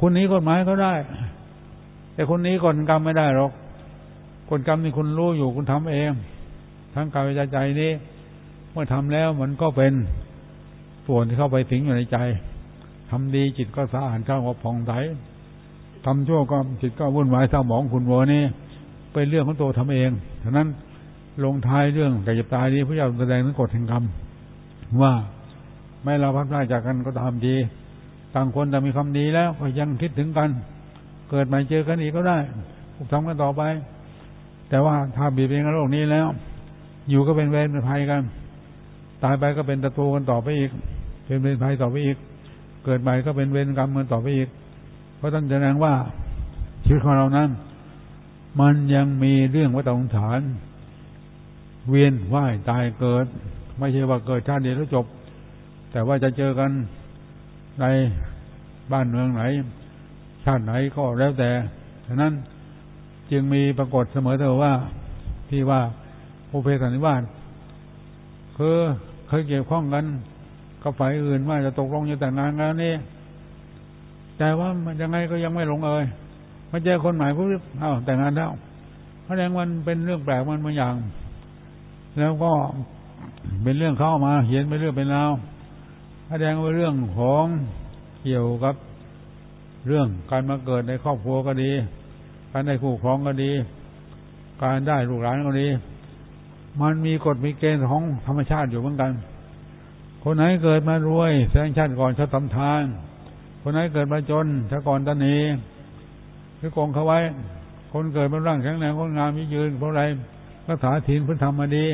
คุณนี้กฎหมายเขาได้ แต่คนนี้กฎกรรมไม่ได้หรอกกฎกรรมนี่คุณรู้อยู่คุณทำเอง ทั้งกายใจนี้ เมื่อทำแล้วมันก็เป็น ส่วนที่เข้าไปถึงอยู่ในใจทำดีจิตก็สะอาดเข้ากับผ่องใสทำชั่วก็จิตก็วุ่นวายเศร้าหมองขุนวัวนี่เป็นเรื่องของตัวทำเองฉะนั้นลงท้ายเรื่องก่จะตายนี้พระเจ้าแสดงถึงกฎแห่งกรรมว่าไม่เราพัดพลาดจากกันก็ตามดี ต่างคนแต่มีความดีแล้วก็ยังคิดถึงกัน เกิดใหม่เจอกันอีกก็ได้ทำกันต่อไป แต่ว่าถ้าบีบเองในโลกนี้แล้ว อยู่ก็เป็นเวรเป็นภัยกัน ตายไปก็เป็นตะตูกันต่อไปอีก เป็นเวรภัยต่อไปอีก เกิดใหม่ก็เป็นเวรกรรมกันต่อไปอีก เพราะต้องแสดงว่าชีวิตของเรานั้น มันยังมีเรื่องวัฏสงสาร เวียนว่ายตายเกิด ไม่ใช่ว่าเกิดชาติเดียวแล้วจบ แต่ว่าจะเจอกันในบ้านเมืองไหน ชาติไหนก็แล้วแต่ฉะนั้นจึงมีปรากฏเสมอเถอะว่าที่ว่าโอเพสันนิวาสคือเคยเกี่ยวข้องกัน กับฝ่ายอื่นว่าจะตกลงจะแต่งงานกันนี่แต่ว่ามันยังไงก็ยังไม่ลงเอยมาเจอคนใหม่ปุ๊บเอ้าแต่งงานแล้วแสดงมันเป็นเรื่องแปลกมันบางอย่าง แล้วก็เป็นเรื่องเข้ามาเขียนเป็นเรื่องเป็นราวแสดงว่าเรื่องของเกี่ยวกับเรื่องการมาเกิดในครอบครัวก็ดี การได้คู่ครองก็ดี การได้ลูกหลานก็ดี มันมีกฎมีเกณฑ์ของธรรมชาติอยู่เหมือนกัน คนไหนเกิดมารวยแสงชาติก่อนชอบทำทาน คนไหนเกิดมาจนถ้าก่อนตันนี้คือกองเขาไว้ คนเกิดมาร่างแข็งแรงคนงามมียืนเพราะอะไรรักษาศีลพื้นธรรมมาดี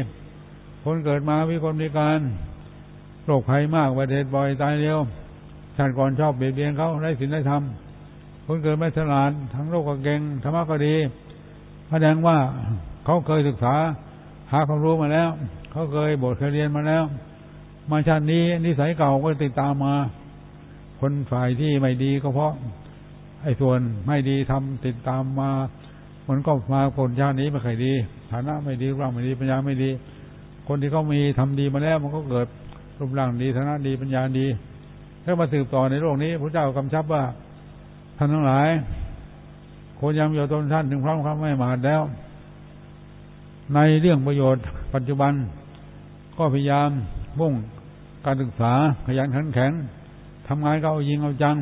คนเกิดมาวิกลมีการโรคภัยมากวัยเด็บ่อยตายเร็วชาติก่อนชอบเบียดเบียนเขาได้ศีลได้ธรรมคนเกิดไม่ฉลาดทั้งโลกก็เก่งธรรมะก็ดีแสดงว่าเขาเคยศึกษาหาความรู้มาแล้ว เขาเคยบทเคยเรียนมาแล้ว มาชาตินี้นิสัยเก่าก็ติดตามมา คนฝ่ายที่ไม่ดีก็เพราะ ไอ้ส่วนไม่ดีทำติดตามมา มันก็มาผลชาตินี้ไม่เคยดี ฐานะไม่ดีร่างไม่ดีปัญญาไม่ดี คนที่เขามีทำดีมาแล้วมันก็เกิดรูปร่างดีฐานะดีปัญญาดีแล้วมาสืบต่อในโลกนี้พระเจ้ากำชับว่าท่านทั้งหลายคนยังอยู่ตนท่านถึงพร้อมครับไม่มาแล้ว ในเรื่องประโยชน์ปัจจุบัน ก็พยายามมุ่ง การศึกษาขยันขันแข็งทำงานก็เอายิงเอาจัง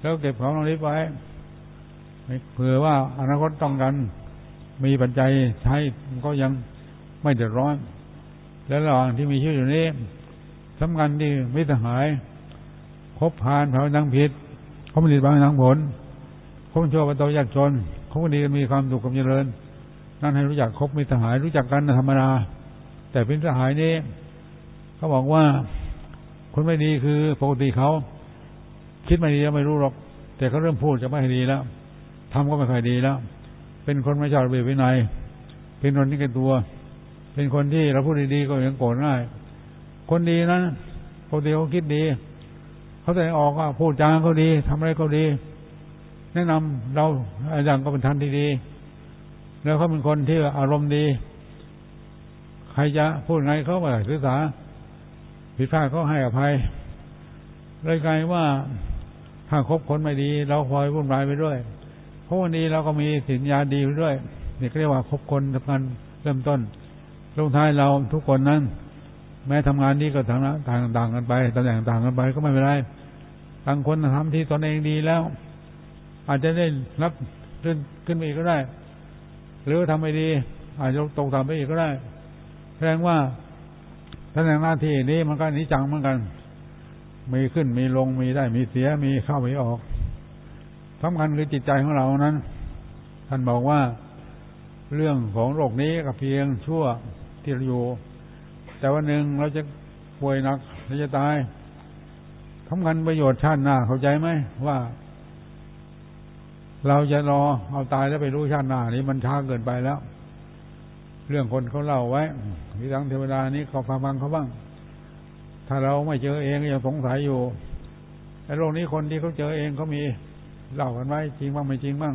แล้วเก็บของตรงนี้ไว้เผื่อว่าอนาคตต้องกันมีปัจจัยใช้ก็ยังไม่เดือดร้อน แล้วระหว่างที่มีชีวิตอยู่นี้สำคัญที่ไม่ตหายคบผ่านเผาทางผิดเขาไม่ดีบางทางผลเขาชั่วประตูยากจนเขาก็ดีมีความสุขความเจริญ นั่นให้รู้จักคบมิตรหายรู้จักกันธรรมดาแต่เป็นสหายนี้เขาบอกว่า คนไม่ดีคือปกติเขาคิดไม่ดีไม่รู้หรอก แต่เขาเริ่มพูดจะไม่ดีแล้วทำก็ไม่ค่อยดีแล้ว เป็นคนไม่ชอบระเบียบวินัยเป็นคนที่เกตัว เป็นคนที่เราพูดดีๆก็ยังโกรธง่ายคนดีนั้นปกติเขาคิดดีเขาแสดงออกว่าพูดจาเขาดีทำอะไรเขาดี แนะนำเราอาจารย์ก็เป็นท่านที่ดี แล้วเขาเป็นคนที่อารมณ์ดี ใครจะพูดไงเขาไม่ศึกษา ผิดพลาดเขาให้อภัยเลยกลายว่าถ้าคบคนไม่ดี เราคอยวุ่นวายไปด้วย เพราะวันนี้เราก็มีสินญาดีไปด้วยนี่เรียกว่าคบคนทำงานเริ่มต้นลงท้ายเราทุกคนนั้น แม้ทำงานนี้ก็ทางต่างต่างกันไปตำแหน่งต่างกันไปก็ไม่เป็นไรบางคนทำที่ตนเองดีแล้ว อาจจะได้รับขึ้นขึ้นไปอีกก็ได้ หรือทำไม่ดี อาจจะตกต่ำไปอีกก็ได้แสดงว่า ตำแหน่างหน้าที่นี้มันก็นิจังเหมือนกัน มีขึ้นมีลงมีได้มีเสียมีเข้ามีออกสำคัญคือจิตใจของเรานั้น ท่านบอกว่าเรื่องของโรคนี้ก็เพียงชั่วที่เราอยู่ แต่วันหนึ่งเราจะป่วยหนักเราจะตายสำคัญประโยชน์ชาติหน้าเข้าใจไหมว่า เราจะรอเอาตายแล้วไปรู้ชาติหน้านี้มันช้าเกินไปแล้ว เรื่องคนเขาเล่าไว้ที่ทังเทวดานี้เขาฟังเขาบ้าง ถ้าเราไม่เจอเองก็ยังสงสัยอยู่แต่โลกนี้คนที่เขาเจอเองเขามีเล่ากันไว้จริงบ้างไม่จริงบ้าง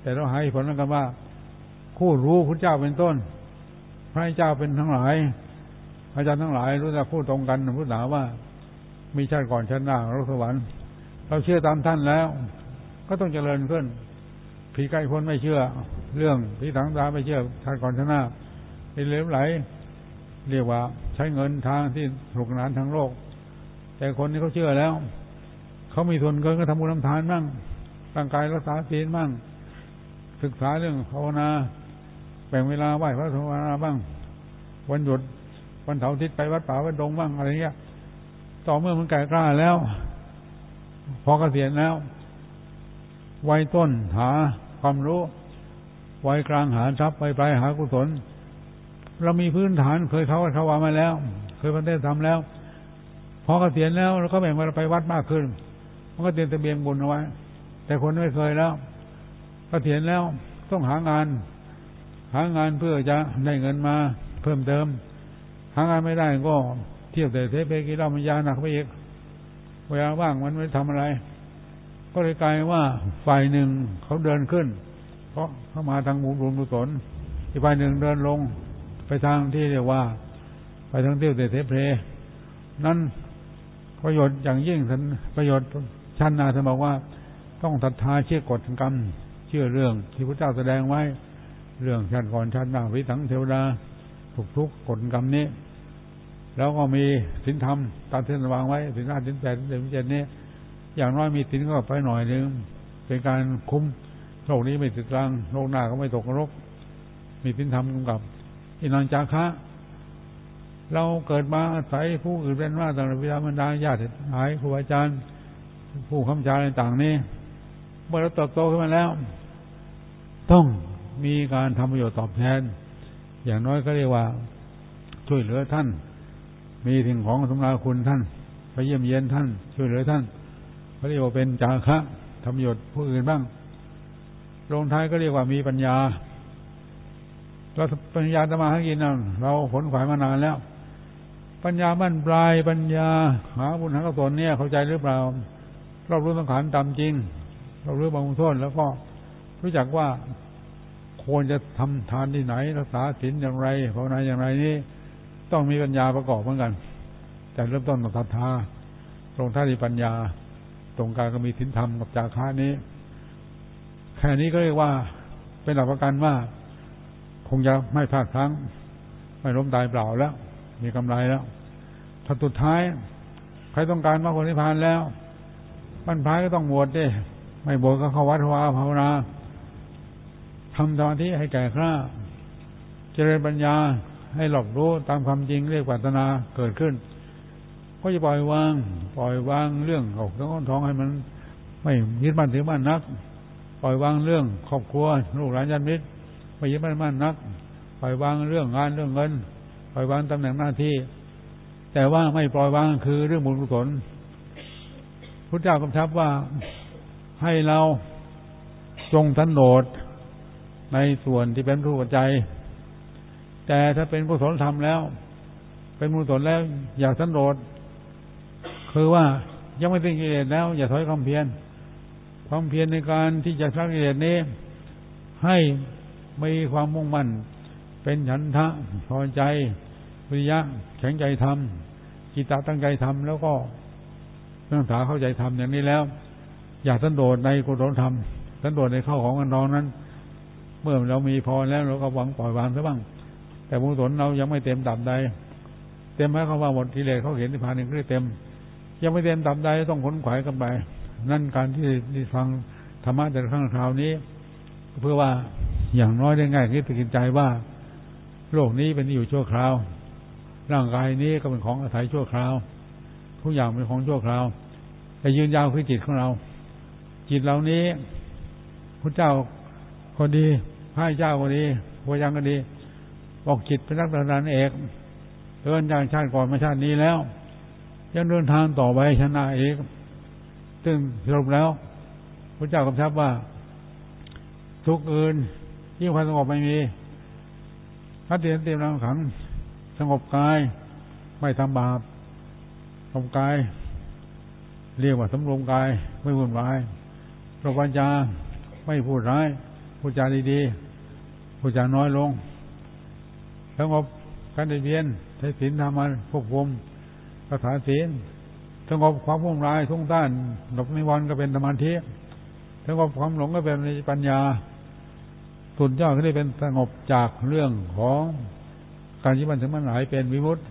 แต่เราให้ผลกันว่า คู่รู้พระเจ้าเป็นต้น พระเจ้าเป็นทั้งหลาย อาจารย์ทั้งหลายรู้จักพูดตรงกันพูดหนาว่า มีชาติก่อนชาติหน้าโลกสวรรค์เราเชื่อตามท่านแล้ว ก็ต้องเจริญขึ้น ผีไก่พ้นไม่เชื่อ เรื่องผีถังตาไม่เชื่อชาติก่อนชน้าเป็นเลวไหล เรียกว่าใช้เงินทางที่ถูกนานทางโลก แต่คนที่เขาเชื่อแล้ว เขามีทุนเกินก็ทำบุญทำทานบ้างร่างกายรักษาศีลบ้างศึกษาเรื่องภาวนาแบ่งเวลาไหว้พระภาวนาบ้าง วันหยุดวันเสาร์อาทิตย์ไปวัดป่าวัดดงบ้างอะไรเงี้ย ต่อเมื่อมันแก่กล้าแล้ว พอเกษียณแล้ววัยต้นหา ความรู้ไวัยกลางหาทรัพย์วัยปลายหากุศล เรามีพื้นฐานเคยเขาเขาวามาแล้ว เคยประเทศทำแล้ว พอเกษียณแล้วเราก็แบ่งเวลาไปวัดมากขึ้น มันก็เตรียมตะเบียงบุญเอาไว้ แต่คนไม่เคยแล้วเกษียณแล้วต้องหางาน หางานเพื่อจะได้เงินมาเพิ่มเติม หางานไม่ได้ก็เที่ยวแต่เทปกีฬามันยาหนักไปอีกเวลาว่างมันไม่ทำอะไร ก็เลยกลายว่าฝ่ายหนึ่งเขาเดินขึ้น เพราะเข้ามาทางมุมรุนกุศลอีกฝ่ายหนึ่งเดินลงไปทางที่เรียกว่า ไปทางเที่ยวแต่เทเพนั้นประโยชน์อย่างยิ่งท่านประโยชน์ชั้นนาท่านบอกว่า ต้องศรัทธาเชื่อกฎกรรม เชื่อเรื่องที่พระเจ้าแสดงไว้ เรื่องชาติก่อนชาติหน้าวิถังเทวดาทุกทุกกฎกรรมนี้ แล้วก็มีสินธรรมตามที่วางไว้สินห้าสินแปดสินเจ็ดนี้ อย่างน้อยมีสินก็ไปหน่อยนึงเป็นการคุ้มโลกนี้ไม่ติดรังโลกหน้าก็ไม่ตกนรก มีสินธรรมกำกับอินันจาคะ เราเกิดมาอาศัยผู้อื่นเป็นว่าต่างวิญญาณบรรดาญาติหายครูอาจารย์ ผู้คำชาต่างนี้เมื่อเราเติบโตขึ้นมาแล้ว ต้องมีการทำประโยชน์ตอบแทน อย่างน้อยก็เรียกว่าช่วยเหลือท่าน มีสิ่งของสมนาคุณท่าน ไปเยี่ยมเยียนท่าน ช่วยเหลือท่าน เขาเรียกว่าเป็นจาคะทำประโยชน์ผู้อื่นบ้าง ลงท้ายก็เรียกว่ามีปัญญาเราปัญญาธรรมาให้กินเราผลขวายมานานแล้ว ปัญญาบั้นปลายปัญญาหาบุญหากุศลเนี่ยเข้าใจหรือเปล่าเรารู้สังขารตามจริงเรารู้บางโทษแล้วก็รู้จักว่าควรจะทำทานที่ไหน รักษาศีลอย่างไรภาวนาอย่างไรนี้ต้องมีปัญญาประกอบเหมือนกัน แต่เริ่มต้นกับศรัทธาตรงท่าที่ปัญญา ตรงกลางก็มีศีลธรรมกับจาคะนี้ แค่นี้ก็เรียกว่าเป็นหลักประกันว่า คงจะไม่พลาดพลั้ง ไม่ล้มตายเปล่าแล้ว มีกำไรแล้วถ้าสุดท้าย ใครต้องการมาคนนิพพานแล้วบรรพายก็ต้องบวชดิไม่บวชก็เข้าวัดวาภาวนาทำสมาธิให้แก่ข้าเจริญปัญญาให้หลอกรู้ตามความจริงเรียกปัตนาเกิดขึ้น ก็จะปล่อยวาง ปล่อยวางเรื่องของท้องท้องให้มัน ไม่ยึดมั่นถือมั่นนัก ปล่อยวางเรื่องครอบครัวลูกหลานญาติมิตรไม่ยึดมั่นมั่นนัก ปล่อยวางเรื่องงานเรื่องเงิน ปล่อยวางตำแหน่งหน้าที่ แต่ว่าไม่ปล่อยวางคือเรื่องบุญกุศลพระเจ้ากำชับว่าให้เราจงทันโดดในส่วนที่เป็นรูปใจแต่ถ้าเป็นกุศลธรรมแล้ว เป็นกุศลแล้วอยากสันโดษ คือว่ายังไม่ถึงกิเลสแล้ว อย่าถอยความเพียรความเพียรในการที่จะสร้างกิเลสนี้ ให้มีความมุ่งมั่น เป็นฉันทะพอใจวิริยะแข็งใจทำจิตตตั้งใจทำแล้วก็เรื่องถาเข้าใจทำอย่างนี้แล้ว อย่าสันโดษในกุศลธรรมสันโดษในข้าของอันรองนั้น เมื่อเรามีพอแล้วเราก็หวังปล่อยวางซะบ้าง แต่บุญสนเรายังไม่เต็มตับใด เต็มไหมเขาว่าหมดกิเลสเขาเห็นที่ผ่านหนึ่งก็เต็ม ยังไม่เต็มตับใดต้องขนขวายกันไป นั่นการที่ได้ฟังธรรมะแต่ครั้งคราวนี้ เพื่อว่าอย่างน้อยได้ง่ายคิดตัดใจว่า โลกนี้เป็นอยู่ชั่วคราว ร่างกายนี้ก็เป็นของอาศัยชั่วคราว ทุกอย่างเป็นของชั่วคราวแต่ยืนยาวคือจิตของเรา จิตเหล่านี้พระเจ้าก็ดีพระเจ้าก็ดีพระยังก็ดี บอกจิตเป็นนักดำเนินเอกเดินจากชาติก่อนมาชาตินี้แล้ว ยังเดินทางต่อไปชนะเอกซึ่งสรุปแล้วพระเจ้ากำชับว่า ทุกอื่นยิ่งความสงบไม่มีถ้าเตียนเตรียมร่างขัง สงบกาย ไม่ทำบาปสงบกาย เรียกว่าสำรวมกาย ไม่วุ่นวายเราปัญญาไม่พูดร้าย พูดจาดีๆ พูดจาน้อยลงสงบการเดียนใช้ศีลทำมันควบคุม สถาศีลสงบความวุ่นวายทุ่งต้านหลบนิวรณ์ก็เป็นสมาธิสงบความหลงก็เป็นปัญญา สุดยอดก็ได้เป็นสงบจากเรื่องของการยึดมันถึงมันหลายเป็นวิมุตต์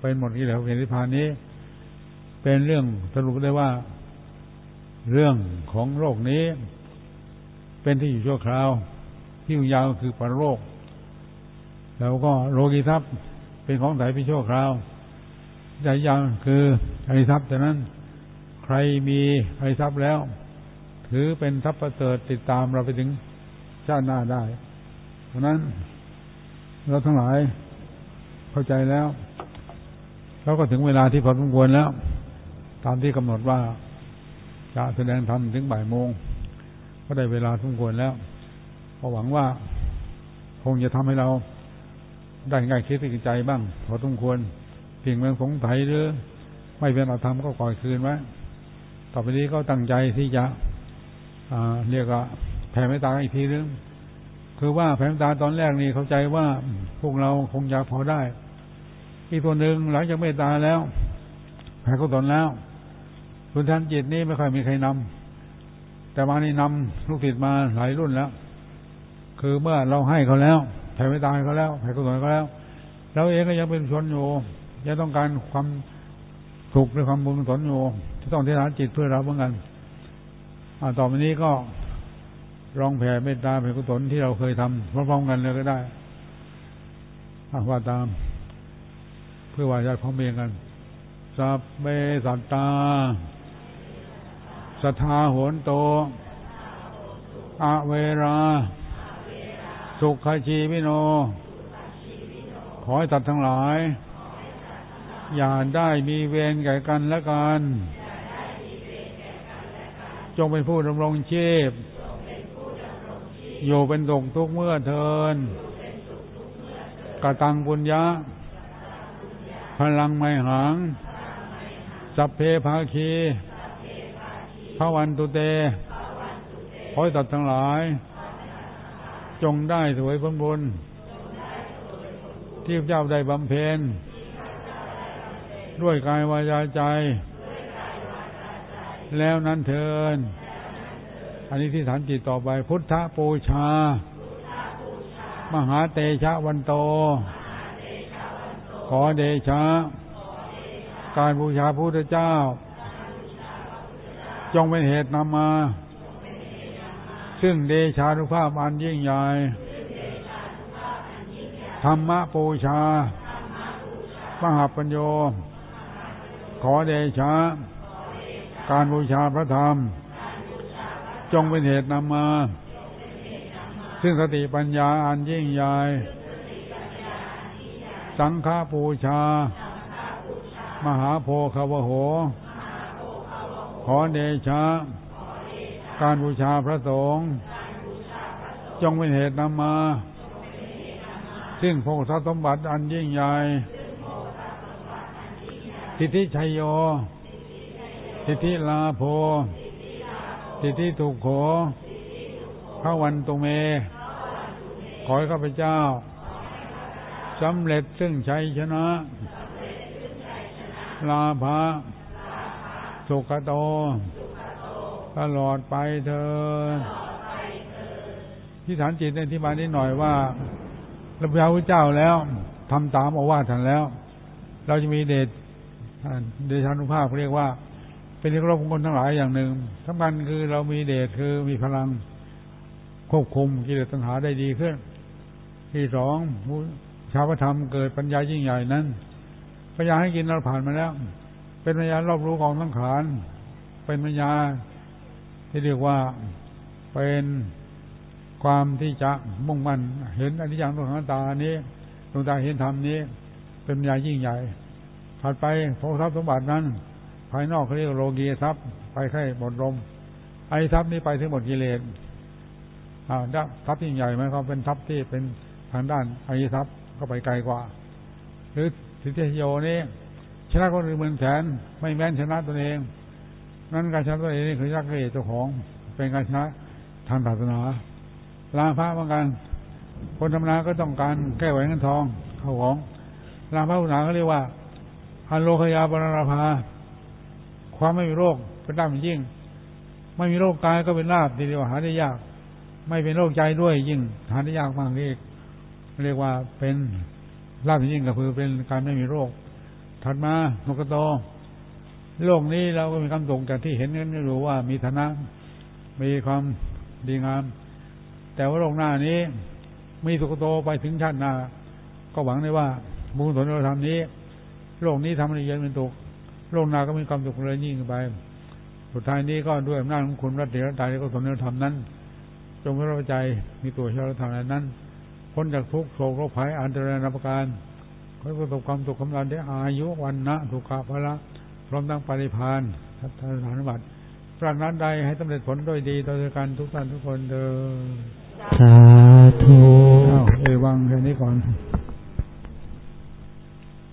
เป็นหมดที่แล้วเป็นนิพพานนี้ เป็นเรื่องสรุปได้ว่า เรื่องของโลกนี้ เป็นที่อยู่ชั่วคราว ที่อยู่ยาวคือปรโลก แล้วก็โลกีทรัพย์เป็นของไหนเป็นชั่วคราว ใจยังคืออริทรัพย์แต่นั้น ใครมีอริทรัพย์แล้ว ถือเป็นทรัพย์ประเสริฐติดตามเราไปถึงชาติหน้าได้ เพราะนั้น เราทั้งหลายเข้าใจแล้วเราก็ถึงเวลาที่พอสมควรแล้ว ตามที่กำหนดว่าจะแสดงธรรมถึงบ่ายโมง ก็ได้เวลาสมควรแล้วก็หวังว่าคงจะทำให้เราได้ง่ายคิดติดใจบ้าง พอสมควร เพียงเมืองสงสัยหรือ ไม่เป็นอธรรมก็ปล่อยคืนไว้ต่อไปนี้ก็ตั้งใจที่จะเรียกว่าแผ่เมตตาอีกทีนึงคือว่าแผ่เมตตาตอนแรกนี่เข้าใจว่าพวกเราคงจะพอได้ อีกตัวหนึ่งหลังจากเมตตาแล้วแผ่กุศลแล้วคุณท่านจิตนี่ไม่ค่อยมีใครนำแต่มานี่นำลูกศิษย์มาหลายรุ่นแล้ว คือเมื่อเราให้เขาแล้วแผ่เมตตาเขาแล้วแผ่กุศลเขาแล้วเราเองก็ยังเป็นชนอยู่ ยังต้องการความสุขหรือความบุญกุศลอยู่จะต้องที่ฐานจิตเพื่อเราเหมือนกันต่อไปนี้ก็ลองแผ่เมตตาแผ่กุศลที่เราเคยทำพร้อมๆกันเลยก็ได้ว่าตาม เพื่อว่าจะพร้อมเองกันสัพเบสัตตาสัทธาโหนโตอเวรา สุขชีวิโน ขอให้ตัดทั้งหลาย อย่าได้มีเวรแก่กันและกัน จงเป็นผู้ดำรงชีพ อยู่เป็นตกทุกเมื่อเทินกตังปุญญะ พลังไมหัง สัพเพภาคีพระวันตุเตขอให้ตัดทั้งหลาย จงได้สวยผลบุญที่พระเจ้าได้บำเพ็ญ ด้วยกายวาจาใจ แล้วนั้นเทิน อันนี้ที่ฐานจิตต่อไป พุทธปูชา มหาเตชะวันโต ขอเดชะ การบูชาพระพุทธเจ้า จงเป็นเหตุนำมา ซึ่งเดชานุภาพอันยิ่งใหญ่ธรรมะปูชา มหาปัญโย ขอเดชะ การบูชาพระธรรม จงเป็นเหตุนำมา ซึ่งสติปัญญาอันยิ่งใหญ่ สังฆปูชา มหาโพคาวโห ขอเดชะ การบูชาพระสงฆ์จงเป็นเหตุนำมา ซึ่งพธิสมบัติอันยิ่งใหญ่ ทิฏฐิชัยโยทิฏฐิลาโภทิฏฐิทุกโขพระวันตุเม ขอให้ข้าพเจ้าสำเร็จซึ่งชัยชนะ ลาภะสุขโต ตลอดไปเธอที่ฐานจิตในที่มานิดหน่อยว่าราพระพุทธเจ้าแล้วทำตามอาวาสท่านแล้ว เราจะมีเดช เดชานุภาพเรียกว่า เป็นที่เคารพของคนทั้งหลายอย่างหนึ่งสำคัญคือเรามีเดชคือมีพลังควบคุมกิเลสตัณหาได้ดีขึ้น ที่สองชาวธรรมเกิดปัญญายิ่งใหญ่นั้นปัญญาให้กินเราผ่านมาแล้ว เป็นปัญญารอบรู้กองทั้งขานเป็นปัญญาที่เรียกว่าเป็นความที่จะมุ่งมั่นเห็นอนิจจังทุกขังตานี้ดวงตาเห็นธรรมนี้ เป็นปัญญายิ่งใหญ่ ถัดไปโพทรัพย์สมบัตินั้น ภายนอกเขาเรียกโลกีทรัพย์ไปแค่หมดลมไอ้ทรัพย์นี้ไปถึงหมดกิเลสอ่าทรัพย์ยิ่งใหญ่ไหมครับเป็นทรัพย์ที่เป็นทางด้านไอ้ทรัพย์ก็ไปไกลกว่า หรือสิทธิโยนี้ชนะคนอื่นเหมือนแสนไม่แม้นชนะตัวเอง นั้นการชนะตัวเองนี่คือยักษ์เกเจ้าของเป็นการชนะทางศาสนาลาภะเหมือนกัน คนธรรมนาก็ต้องการแก้ไหวเงินทองเข้าของลาภะอุณาเขาเรียกว่า อันโลคยาบรณาภา ความไม่มีโรคเป็นด้ามยิ่ง ไม่มีโรคกายก็เป็นลาบทีเดียวหาได้ยาก ไม่เป็นโรคใจด้วยยิ่ง หาได้ยากมากเรีกเรียกว่าเป็นลาบยิ่งก็คือเป็นการไม่มีโรค ถัดมานกโตโลกนี้เราก็มีคำตรงจากที่เห็นกันรู้ว่ามีฐานะ มีความดีงาม แต่ว่าโลกหน้านี้ มีสุกโตไปถึงชาติหน้า ก็หวังได้ว่าบุญผลเราทำนี้ โลกนี้ทำให้เย็นเป็นตุกโลกหน้าก็มีความสุขเลยยิ่งไป สุดท้ายนี้ก็ด้วยอำนาจของคุณรัตเดรัตายก็สมเด็จธรรมนั้น จงเข้าใจมีตัวเชื่อธรรมนั้น พ้นจากทุกโศกโรคภัยอันตรายนาประการขอให้ประสบความสุขความรันได้อายุวันนะสุขภาละพร้อมทั้งปริพานทัศนบัติปรารถนาใดให้สำเร็จผลโดยดีต่อการทุกท่านทุกคนเดินสาธุเอวังแค่นี้ก่อน